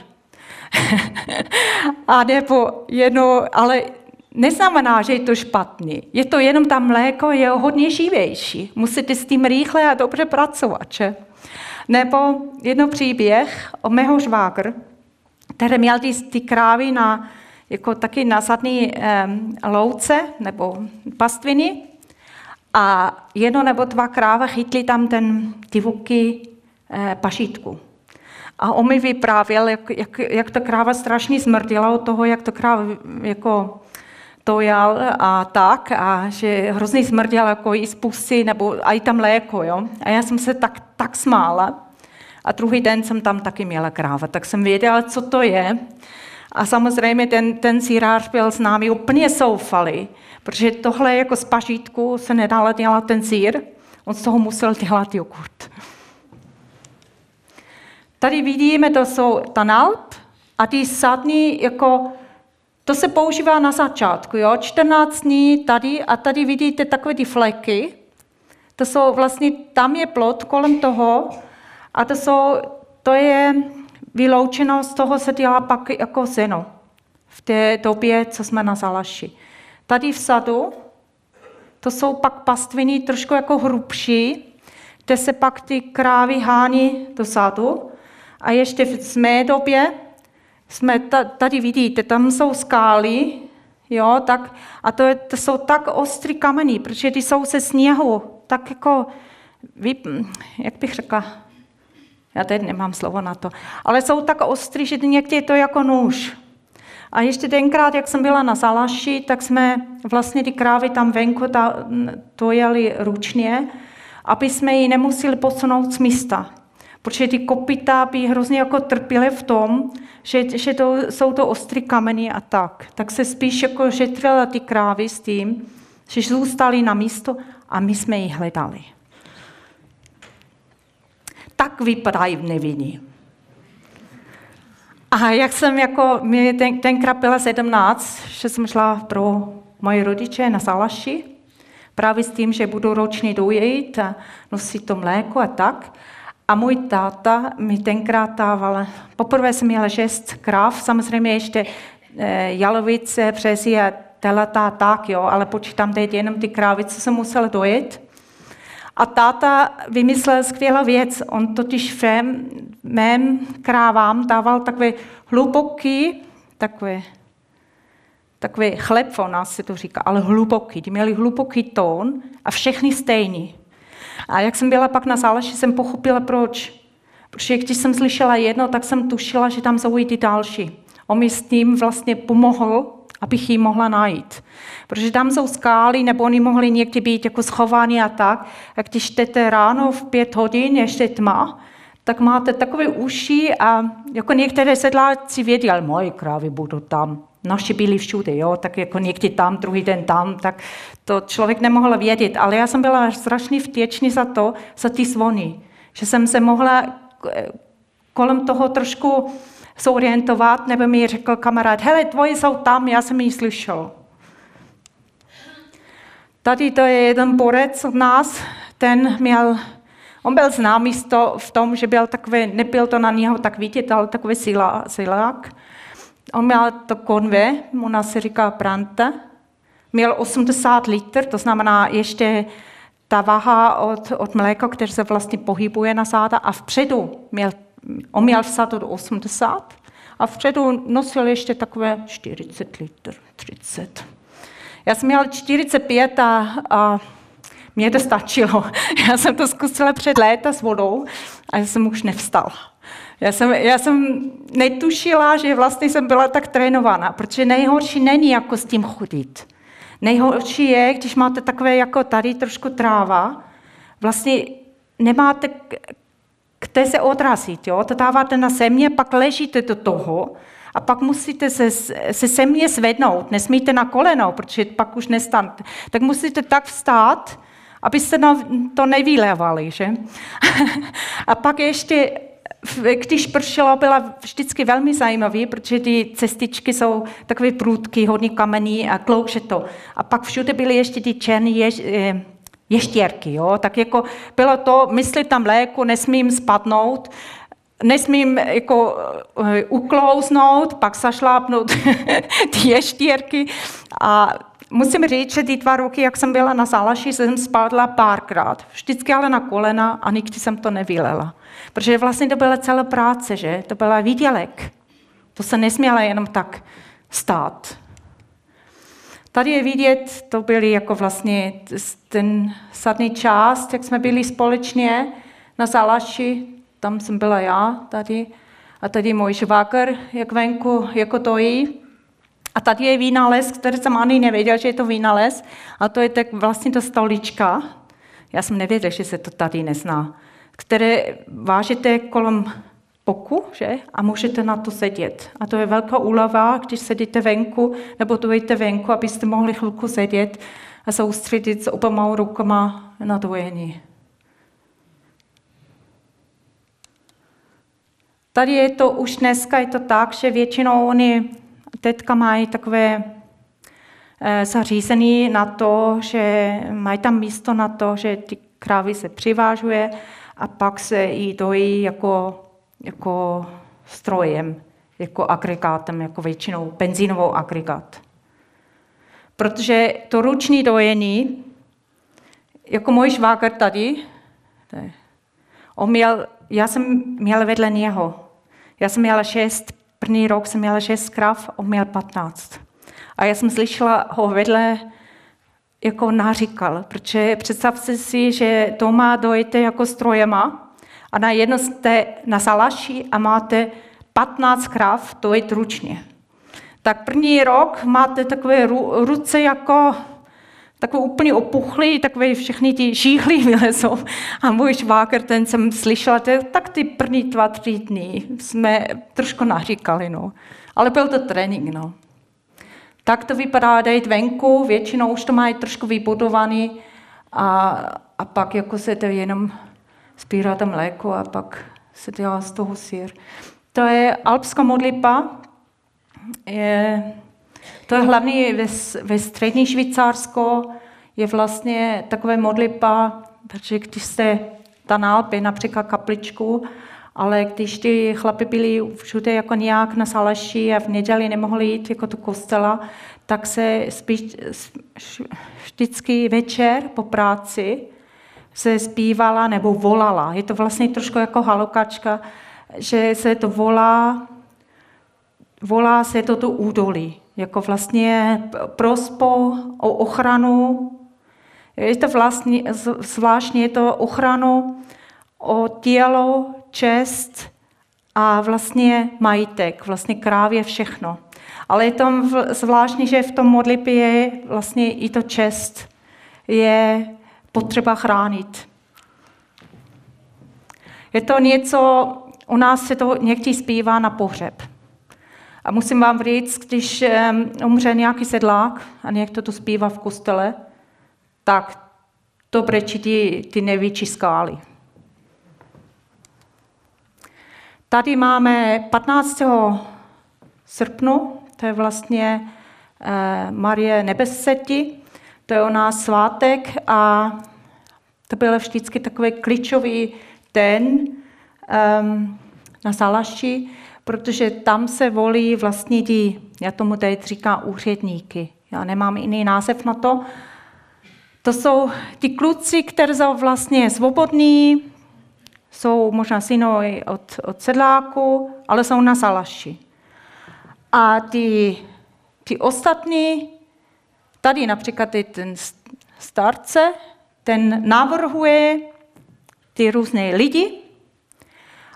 a nebo jedno, ale neznamená, že je to špatný. Je to jenom tam mléko, je hodně živější. Musíte s tím rychle a dobře pracovat. Že? Nebo jedno příběh o mého žvágr, který měl ty, ty krávy na, jako taky na zadní eh, louce nebo pastviny a jedno nebo dva kráva chytli tam ten, vuky eh, pašítku. A on mi vyprávěl, jak, jak, jak ta kráva strašně smrdila od toho, jak to kráva jako tojal a tak, a že hrozně smrděl jako i z pusy, nebo a i tam léko, jo. A já jsem se tak, tak smála. A druhý den jsem tam taky měla kráva, tak jsem věděla, co to je. A samozřejmě ten, ten sírář byl s námi úplně soufalý, protože tohle jako z pažítku se nedala dělat ten sír, on z toho musel dělat jogurt. Tady vidíme, to jsou tanalp a ty sadní jako to se používá na začátku, jo? 14 dní tady a tady vidíte takové ty fleky. To jsou vlastně, tam je plot kolem toho a to, jsou, to je vyloučeno, z toho se dělá pak jako seno v té době, co jsme na Zalaši. Tady v sadu, to jsou pak pastviny trošku jako hrubší, kde se pak ty krávy hání do sadu. A ještě v mé době jsme tady vidíte, tam jsou skály, jo, tak, a to, je, to jsou tak ostrý kameny, protože ty jsou se sněhu, tak jako, jak bych řekla, já teď nemám slovo na to, ale jsou tak ostrý, že někdy je to jako nůž. A ještě tenkrát, jak jsem byla na Zalaši, tak jsme vlastně ty krávy tam venku ta, to jeli ručně, aby jsme ji nemuseli posunout z místa protože ty kopita by hrozně jako trpěly v tom, že, že to, jsou to ostrý kameny a tak. Tak se spíš jako žetrila ty krávy s tím, že zůstali na místo a my jsme ji hledali. Tak vypadají v neviní. A jak jsem jako, mě ten, tenkrát byla 17, že jsem šla pro moje rodiče na Salaši, právě s tím, že budu ročně dojít a nosit to mléko a tak. A můj táta mi tenkrát dával, poprvé jsem měla šest kráv, samozřejmě ještě eh, jalovice, přesí a telata tak, jo, ale počítám teď jenom ty krávy, co jsem musela dojet. A táta vymyslel skvělou věc. On totiž všem mém krávám dával takové hluboký, takové, takové chleb, on nás se to říká, ale hluboký. Ty měli hluboký tón a všechny stejný. A jak jsem byla pak na záleži, jsem pochopila, proč. Protože když jsem slyšela jedno, tak jsem tušila, že tam jsou i ty další. On mi s tím vlastně pomohl, abych ji mohla najít. Protože tam jsou skály, nebo oni mohli někdy být jako schovaní a tak. A když jdete ráno v pět hodin, ještě tma, tak máte takové uši a jako některé sedláci věděli, moje krávy budou tam. Naši byli všude, jo, tak jako někdy tam, druhý den tam, tak to člověk nemohl vědět. Ale já jsem byla strašně vděčný za to, za ty zvony, že jsem se mohla kolem toho trošku zorientovat, nebo mi řekl kamarád, hele, tvoje jsou tam, já jsem ji slyšel. Tady to je jeden borec od nás, ten měl, on byl známý v tom, že byl takový, nebyl to na něho tak vidět, ale takový silá, silák. On měl to konve, nás se říká pranta, měl 80 litr, to znamená ještě ta váha od, od mléka, které se vlastně pohybuje na záda a vpředu měl, on měl vsad od 80 a vpředu nosil ještě takové 40 litr, 30. Já jsem měla 45 a, a mě to stačilo. Já jsem to zkusila před léta s vodou a já jsem už nevstala. Já jsem, já jsem netušila, že vlastně jsem byla tak trénovaná, protože nejhorší není jako s tím chodit. Nejhorší je, když máte takové jako tady trošku tráva, vlastně nemáte kde se odrazit, jo? to dáváte na země, pak ležíte do toho a pak musíte se, se země zvednout, nesmíte na koleno, protože pak už nestanete. Tak musíte tak vstát, abyste to nevylévali, že? a pak ještě když pršelo, byla vždycky velmi zajímavý, protože ty cestičky jsou takové průdky, hodně kamení a klouže to. A pak všude byly ještě ty černé jež, eh, ještěrky, jo? tak jako bylo to, myslit tam léku, nesmím spadnout, nesmím jako eh, uklouznout, pak zašlápnout ty ještěrky a musím říct, že ty dva roky, jak jsem byla na Zálaši, jsem spadla párkrát. Vždycky ale na kolena a nikdy jsem to nevylela. Protože vlastně to byla celá práce, že? To byla výdělek. To se nesměla jenom tak stát. Tady je vidět, to byly jako vlastně ten sadný část, jak jsme byli společně na Zalaši, tam jsem byla já tady, a tady můj švagr, jak venku, jako to jí. A tady je vynález, který jsem ani nevěděl, že je to vynález, a to je tak vlastně ta stolička. Já jsem nevěděl, že se to tady nezná které vážíte kolem boku, že? A můžete na to sedět. A to je velká úleva, když sedíte venku, nebo dojete venku, abyste mohli chvilku sedět a soustředit s obama rukama na dojení. Tady je to už dneska je to tak, že většinou oni teďka mají takové e, zařízení na to, že mají tam místo na to, že ty krávy se přivážuje a pak se jí dojí jako, jako strojem, jako agregátem, jako většinou benzínovou agregát. Protože to ruční dojení, jako můj švágr tady, on měl, já jsem měla vedle něho. Já jsem měla šest, první rok jsem měla šest krav, on měl patnáct. A já jsem slyšela ho vedle jako naříkal, protože představte si, že doma dojete jako strojema a na jedno jste na salaši a máte 15 krav dojet ručně. Tak první rok máte takové ruce jako takové úplně opuchlý, takové všechny ty žíhly vylezou. A můj šváker, ten jsem slyšela, tak ty první dva, tři dny jsme trošku naříkali, no. Ale byl to trénink, no. Tak to vypadá dejt venku, většinou už to mají trošku vybudovaný a, a pak jako se to jenom spírá tam mléko a pak se dělá z toho sír. To je alpská modlipa, je, to je hlavně ve, ve střední Švýcarsko, je vlastně takové modlitba, protože když jste ta nálpy, například kapličku, ale když ty chlapy byli všude jako nějak na salaši a v neděli nemohli jít jako do kostela, tak se spíš vždycky večer po práci se zpívala nebo volala. Je to vlastně trošku jako halokačka, že se to volá, volá se to tu údolí. Jako vlastně prospo o ochranu. Je to vlastně, zvláštně je to ochranu o tělo, čest a vlastně majitek, vlastně krávě všechno. Ale je tam zvláštní, že v tom modlitbě je vlastně i to čest, je potřeba chránit. Je to něco, u nás se to někdy zpívá na pohřeb. A musím vám říct, když umře nějaký sedlák a někdo to zpívá v kostele, tak to brečí ty, ty největší skály. Tady máme 15. srpnu, to je vlastně eh, Marie Nebeseti, to je nás svátek a to byl vždycky takový klíčový den um, na Salaši, protože tam se volí vlastně ti, já tomu teď říkám úředníky, já nemám jiný název na to, to jsou ti kluci, kteří jsou vlastně svobodní, jsou možná synové od, od sedláku, ale jsou na Salaši. A ty, ty ostatní, tady například ten starce, ten navrhuje ty různé lidi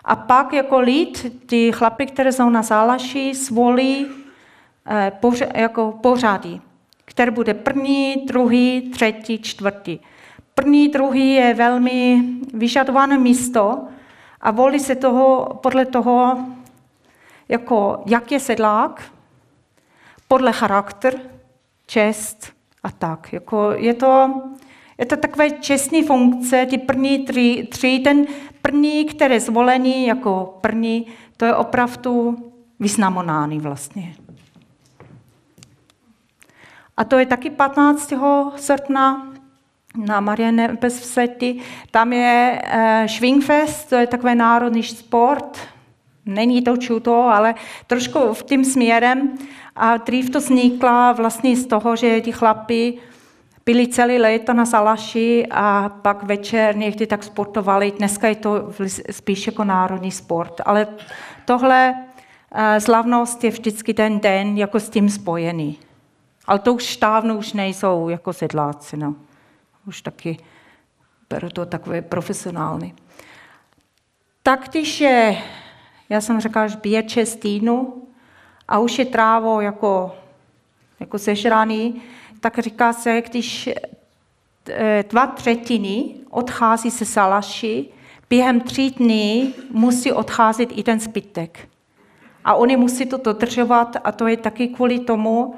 a pak jako lid, ty chlapy, které jsou na zálaši, svolí eh, jako pořady, který bude první, druhý, třetí, čtvrtý. První, druhý je velmi vyžadované místo a volí se toho podle toho, jako jak je sedlák, podle charakter, čest a tak. Jako je, to, je to takové čestné funkce, ty první tři, tři, ten první, který je zvolený jako první, to je opravdu vyznamenány vlastně. A to je taky 15. srpna na Marianne bez Tam je uh, Schwingfest, to je takový národní sport, není to čuto, ale trošku v tím směrem. A dřív to vznikla vlastně z toho, že ti chlapi byli celý léto na Salaši a pak večer někdy tak sportovali. Dneska je to spíš jako národní sport. Ale tohle uh, slavnost je vždycky ten den jako s tím spojený. Ale to už dávno už nejsou jako sedláci. No. Už taky beru to takové profesionální. Tak když je já jsem řekla, že bije šest týdnů a už je trávo jako, jako sežraný, tak říká se, když eh, dva třetiny odchází se salaši, během tří dní musí odcházet i ten zbytek. A oni musí to dodržovat a to je taky kvůli tomu,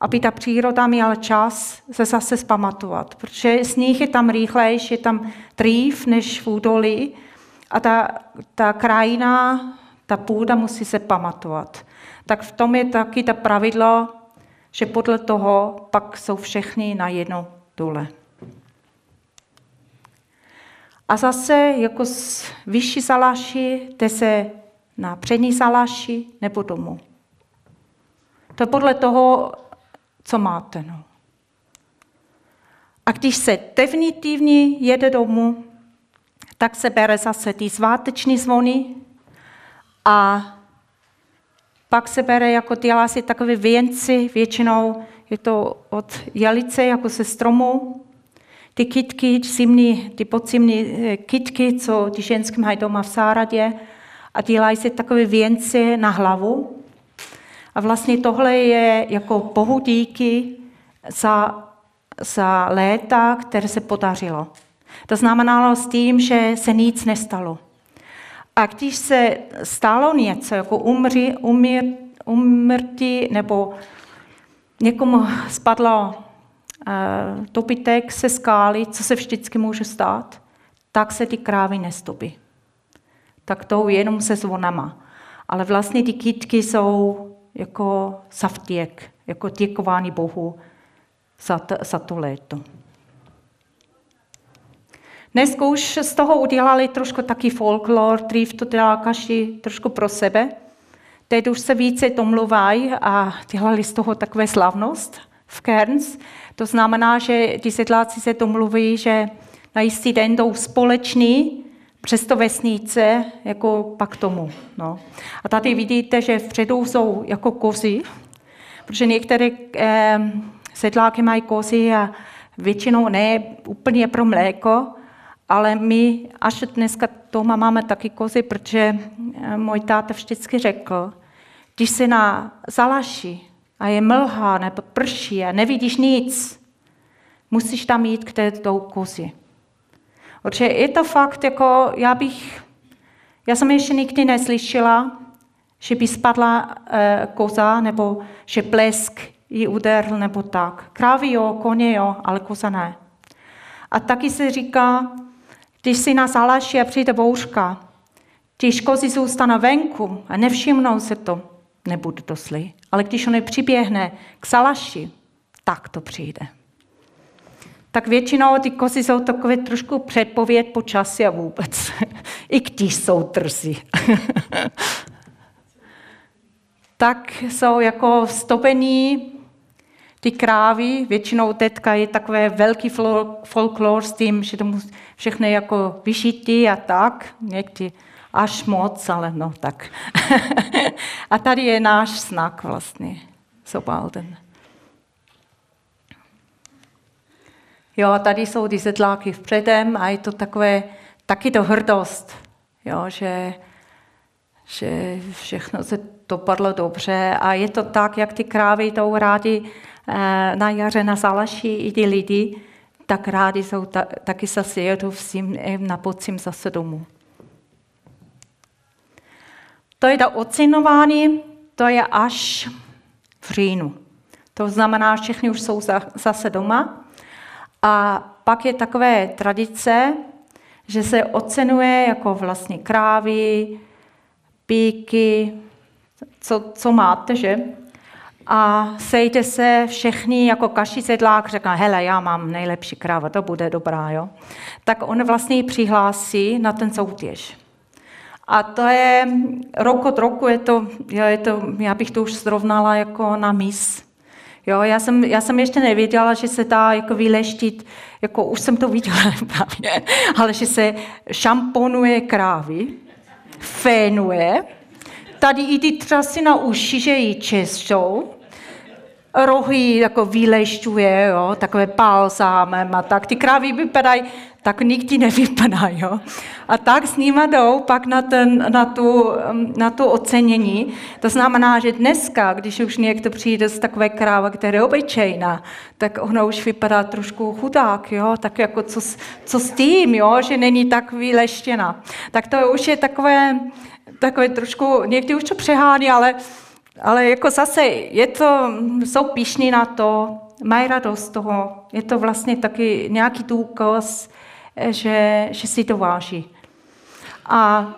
aby ta příroda měla čas se zase zpamatovat. Protože sníh je tam rychlejší, je tam dřív než v údolí a ta, ta krajina ta půda musí se pamatovat. Tak v tom je taky ta pravidlo, že podle toho pak jsou všechny na jedno dole. A zase jako z vyšší salaši jde se na přední salaši nebo domů. To je podle toho, co máte. No. A když se definitivně jede domů, tak se bere zase ty sváteční zvony, a pak se bere jako dělá si takové věnci, většinou je to od jalice, jako se stromu. Ty kytky, zimní, ty podzimní eh, kytky, co ty ženské mají doma v záradě, a dělají si takové věnce na hlavu. Vlastně tohle je jako pohudíky za, za léta, které se podařilo. To znamenalo s tím, že se nic nestalo. A když se stalo něco, jako umři, umír, umrtí nebo někomu spadlo uh, topitek se skály, co se vždycky může stát, tak se ty krávy nestopí. Tak to jenom se zvonama. Ale vlastně ty kytky jsou jako savtěk, jako děkování Bohu za, to, za to léto. Dneska už z toho udělali trošku taky folklor, dřív to dělal každý trošku pro sebe. Teď už se více domluvají a dělali z toho takové slavnost v Kerns. To znamená, že ti sedláci se domluví, že na jistý den jdou společný přes to vesnice jako pak tomu. No. A tady vidíte, že vpředu jsou jako kozy, protože některé eh, sedláky mají kozy a většinou ne úplně pro mléko, ale my až dneska doma máme taky kozy, protože eh, můj táta vždycky řekl, když se na zalaši a je mlha nebo prší a nevidíš nic, musíš tam jít k této kozi. Protože je to fakt, jako já bych, já jsem ještě nikdy neslyšela, že by spadla e, koza, nebo že blesk ji uderl, nebo tak. Krávy jo, koně jo, ale koza ne. A taky se říká, když si na salaši a přijde bouřka, když kozy zůstanou venku a nevšimnou se to, nebude to sly. Ale když on přiběhne k salaši, tak to přijde tak většinou ty kozy jsou takové trošku předpověd počasí a vůbec. I když jsou trzy. tak jsou jako stopení ty krávy, většinou teďka je takové velký folklor s tím, že to musí všechno jako vyšití a tak, někdy až moc, ale no tak. a tady je náš znak vlastně, Sobalden. Jo, tady jsou ty sedláky vpředem a je to takové, taky to hrdost, jo, že, že všechno se dopadlo dobře a je to tak, jak ty krávy jdou rádi eh, na jaře na Zalaši i ty lidi, tak rádi jsou, ta, taky zase jedu všim, na podzim zase domů. To je to ocenování, to je až v říjnu. To znamená, že všechny už jsou zase doma a pak je takové tradice, že se ocenuje jako vlastně krávy, píky, co, co máte, že? A sejte se všichni, jako každý sedlák řekne, hele, já mám nejlepší kráva, to bude dobrá, jo? Tak on vlastně přihlásí na ten soutěž. A to je, rok od roku je to, je to já bych to už srovnala jako na mis. Jo, já, jsem, já jsem ještě nevěděla, že se dá jako vyleštit, jako už jsem to viděla právě, ale že se šamponuje krávy, fénuje, tady i ty trasy na uši, že ji čestou, rohy jako vylešťuje, jo, takové palzámem a tak. Ty krávy vypadají, tak nikdy nevypadají. Jo. A tak s nima jdou pak na, ten, na, tu, na tu ocenění. To znamená, že dneska, když už někdo přijde z takové kráva, která je obyčejná, tak ona už vypadá trošku chudák, jo, tak jako co, co s tím, jo, že není tak vyleštěna. Tak to už je takové, takové trošku, někdy už to přehání, ale ale jako zase je to, jsou pišní na to, mají radost z toho. Je to vlastně taky nějaký důkaz, že, že si to váží. A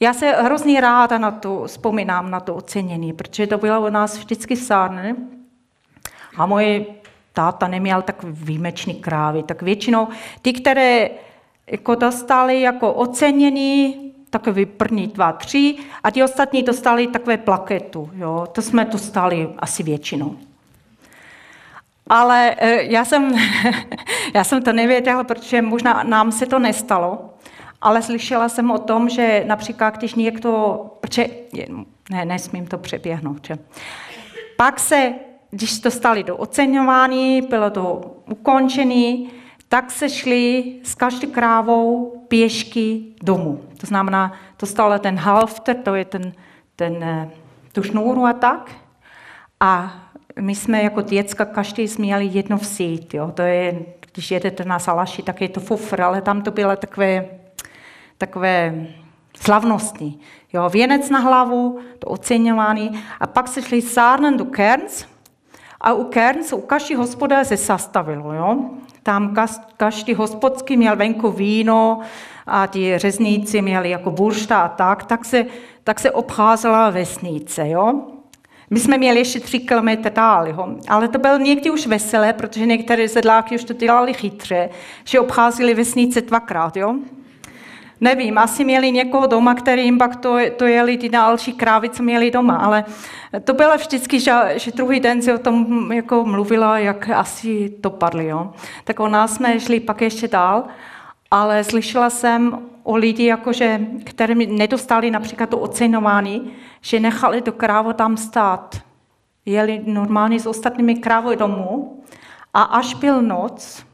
já se hrozně ráda na to vzpomínám, na to ocenění, protože to bylo u nás vždycky sárne. A moje táta neměl tak výjimečný krávy, tak většinou ty, které jako dostali jako ocenění, takový první dva, tři a ti ostatní dostali takové plaketu. Jo? To jsme dostali asi většinou. Ale e, já jsem, já jsem to nevěděla, protože možná nám se to nestalo, ale slyšela jsem o tom, že například, když někdo, protože, ne, nesmím to přeběhnout, že? pak se, když to stali do oceňování, bylo to ukončené, tak se šli s každou krávou pěšky domů. To znamená, to stalo ten halfter, to je ten, ten, eh, tu šnůru a tak. A my jsme jako děcka, každý jsme měli jedno v síť. Jo. To je, když jedete na Salaši, tak je to fufr, ale tam to bylo takové, takové slavnostní. Jo, věnec na hlavu, to oceňování. A pak se šli sárnen do Kerns a u Kerns, u každý hospoda se zastavilo. Jo. Tam každý hospodský měl venku víno a ti řezníci měli jako buršta a tak, tak se, tak se obcházela vesnice. Jo? My jsme měli ještě tři kilometry dál, jo. ale to bylo někdy už veselé, protože některé sedláky už to dělali chytře, že obcházeli vesnice dvakrát. Jo. Nevím, asi měli někoho doma, který jim pak to, to jeli ty další krávy, co měli doma, ale to bylo vždycky, že, že druhý den si o tom jako mluvila, jak asi to padli. Jo. Tak o nás jsme šli pak ještě dál, ale slyšela jsem o lidi, jakože, které nedostali například to ocenování, že nechali to krávo tam stát. Jeli normálně s ostatními krávou domů a až byl noc,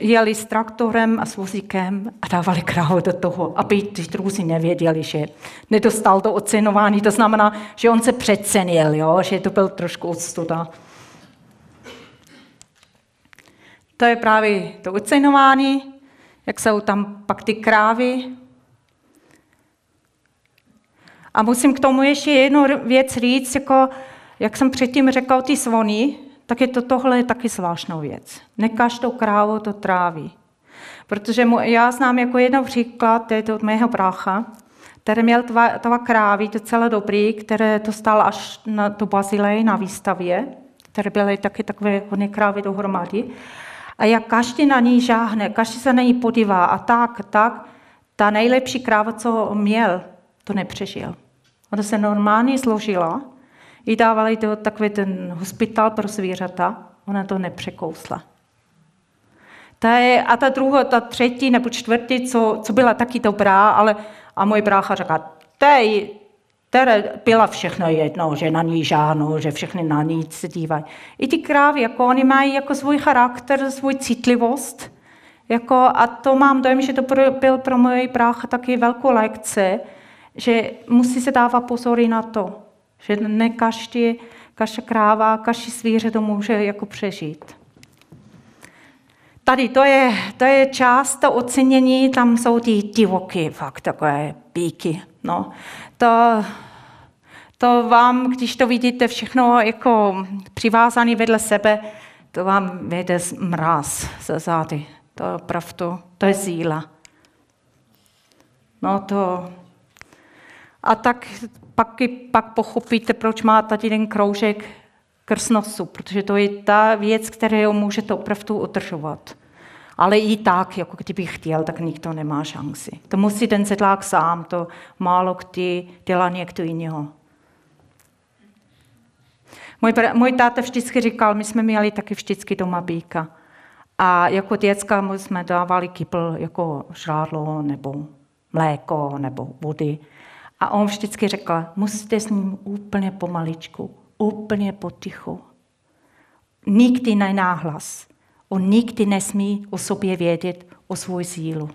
jeli s traktorem a s vozíkem a dávali krávu do toho, aby ty druzí nevěděli, že nedostal to ocenování. To znamená, že on se přecenil, jo? že to byl trošku odstuda. To je právě to ocenování, jak jsou tam pak ty krávy. A musím k tomu ještě jednu věc říct, jako, jak jsem předtím řekl, ty zvony, tak je to tohle je taky zvláštnou věc. Ne každou krávu to tráví. Protože mu, já znám jako jeden příklad, to je to od mého brácha, který měl dva, dva krávy, docela dobrý, které to stál až na tu Bazilej na výstavě, které byly taky takové hodně krávy dohromady. A jak každý na ní žáhne, každý se na ní podívá a tak, tak, ta nejlepší kráva, co měl, to nepřežil. Ona se normálně složila, i dávali to takový ten hospital pro zvířata, ona to nepřekousla. Ta je, a ta druhá, ta třetí nebo čtvrtý, co, co byla taky dobrá, ale a můj brácha říká, tej, které byla všechno jedno, že na ní žáhnou, že všechny na ní se dívají. I ty krávy, jako oni mají jako svůj charakter, svůj citlivost, jako, a to mám dojem, že to byl pro můj brácha taky velkou lekce, že musí se dávat pozor na to, že ne každý, každá kráva, každý zvíře to může jako přežít. Tady to je, to je část to ocenění, tam jsou ty divoky, fakt takové píky. No. To, to vám, když to vidíte všechno jako přivázané vedle sebe, to vám vede mráz ze zády. To je opravdu, to je síla. No to... A tak pak, pak pochopíte, proč má tady ten kroužek krsnosu, protože to je ta věc, kterou můžete opravdu udržovat. Ale i tak, jako kdyby chtěl, tak nikdo nemá šanci. To musí ten sedlák sám, to málo kdy dělá někdo jiného. Můj, můj táta vždycky říkal, my jsme měli taky vždycky doma býka. A jako děcka jsme dávali kypl jako žrádlo nebo mléko nebo vody. A on vždycky řekl, musíte s ním úplně pomaličku, úplně potichu. Nikdy nenáhlas. On nikdy nesmí o sobě vědět o svou sílu.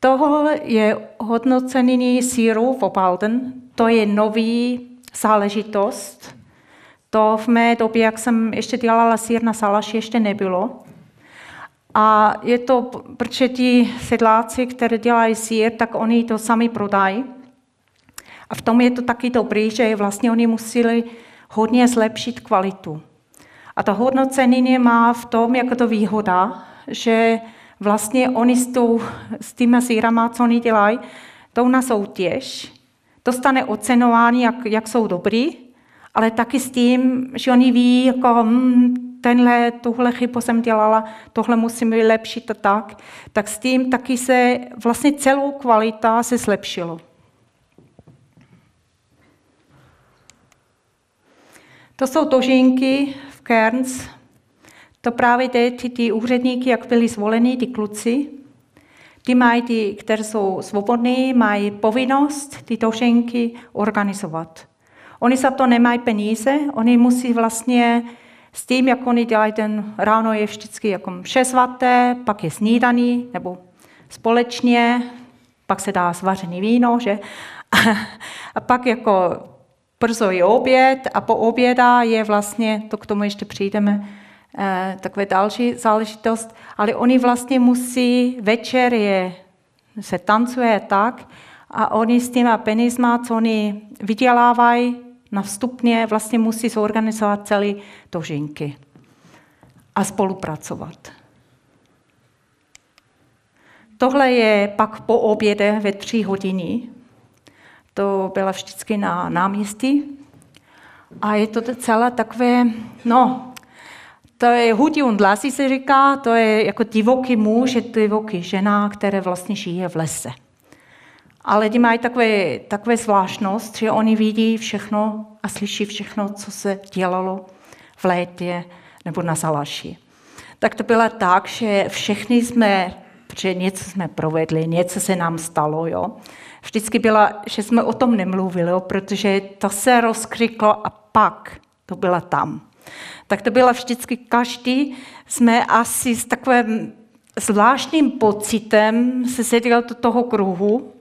Tohle je hodnocení síru v Opalden. To je nový záležitost. To v mé době, jak jsem ještě dělala sír na salaši, ještě nebylo. A je to, protože ti sedláci, kteří dělají sír, tak oni to sami prodají. A v tom je to taky dobrý, že vlastně oni museli hodně zlepšit kvalitu. A to hodnocení má v tom, jako to výhoda, že vlastně oni s, tou, s těmi sírama, co oni dělají, jdou na soutěž, dostane ocenování, jak, jak jsou dobrý, ale taky s tím, že oni ví, jako, hm, tenhle, tuhle chybu jsem dělala, tohle musím vylepšit a tak, tak s tím taky se vlastně celou kvalita se zlepšilo. To jsou tožinky v Cairns. To právě ty, ty, úředníky, jak byli zvoleni, ty kluci, ty mají, ty, které jsou svobodní, mají povinnost ty toženky organizovat. Oni za to nemají peníze, oni musí vlastně s tím, jak oni dělají ten ráno, je vždycky jako mše svaté, pak je snídaný, nebo společně, pak se dá zvařený víno, že? A pak jako brzo je oběd a po oběda je vlastně, to k tomu ještě přijdeme, eh, takové další záležitost, ale oni vlastně musí, večer je, se tancuje tak a oni s těma penězma, co oni vydělávají, na vstupně vlastně musí zorganizovat celé tožinky a spolupracovat. Tohle je pak po oběde ve tři hodiny. to byla vždycky na náměstí. A je to celé takové, no, to je hudí und lasí se říká, to je jako divoký muž, je divoký žena, která vlastně žije v lese. Ale lidi mají takové, takové zvláštnost, že oni vidí všechno a slyší všechno, co se dělalo v létě nebo na Salaši. Tak to bylo tak, že všechny jsme, protože něco jsme provedli, něco se nám stalo, jo. Vždycky byla, že jsme o tom nemluvili, jo, protože to se rozkřiklo a pak to byla tam. Tak to byla vždycky každý, jsme asi s takovým zvláštním pocitem se seděl do toho kruhu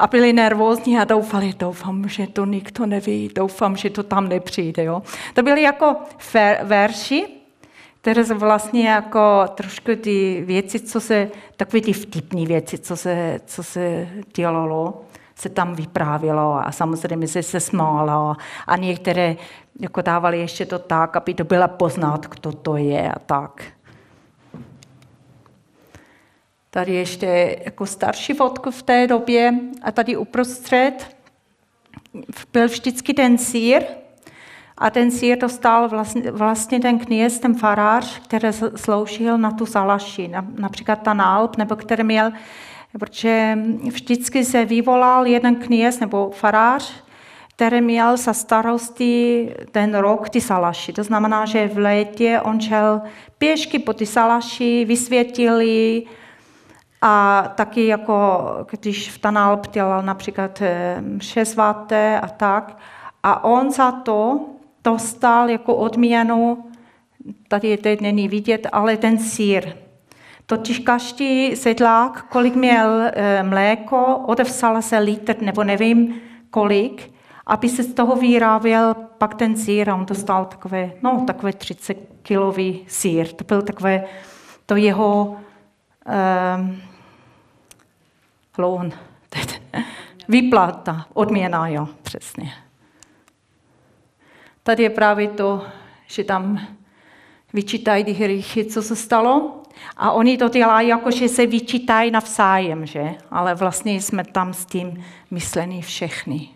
a byli nervózní a doufali, doufám, že to nikdo neví, doufám, že to tam nepřijde. Jo. To byly jako verši, které jsou vlastně jako trošku ty věci, co se, takové ty vtipné věci, co se, co se dělalo, se tam vyprávělo a samozřejmě se se smálo a některé jako dávali ještě to tak, aby to byla poznat, kdo to je a tak. Tady ještě jako starší fotku v té době a tady uprostřed byl vždycky ten sír a ten sír dostal vlastně, vlastně ten kněz, ten farář, který sloužil na tu salaši, například ta nálp, nebo který měl, protože vždycky se vyvolal jeden kněz nebo farář, který měl za starosti ten rok ty salaši. To znamená, že v létě on šel pěšky po ty salaši, vysvětili, a taky jako, když v Tanalp dělal například eh, mše svaté a tak, a on za to dostal jako odměnu, tady teď není vidět, ale ten sír. Totiž každý sedlák, kolik měl eh, mléko, odevsal se litr nebo nevím kolik, aby se z toho vyráběl pak ten sír a on dostal takové, no, takové 30 kilový sír. To byl takové, to jeho um, loan, výplata, odměna, jo, přesně. Tady je právě to, že tam vyčítají ty hříchy, co se stalo. A oni to dělají jako, že se vyčítají navzájem, že? Ale vlastně jsme tam s tím myslení všechny.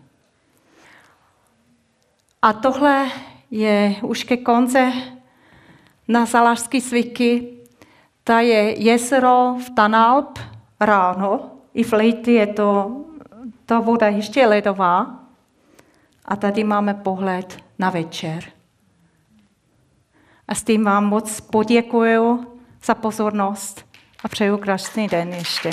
A tohle je už ke konce na Salašské svíky. Ta je jezero v Tanalp ráno, i v létě je to, ta voda ještě ledová a tady máme pohled na večer. A s tím vám moc poděkuju za pozornost a přeju krásný den ještě.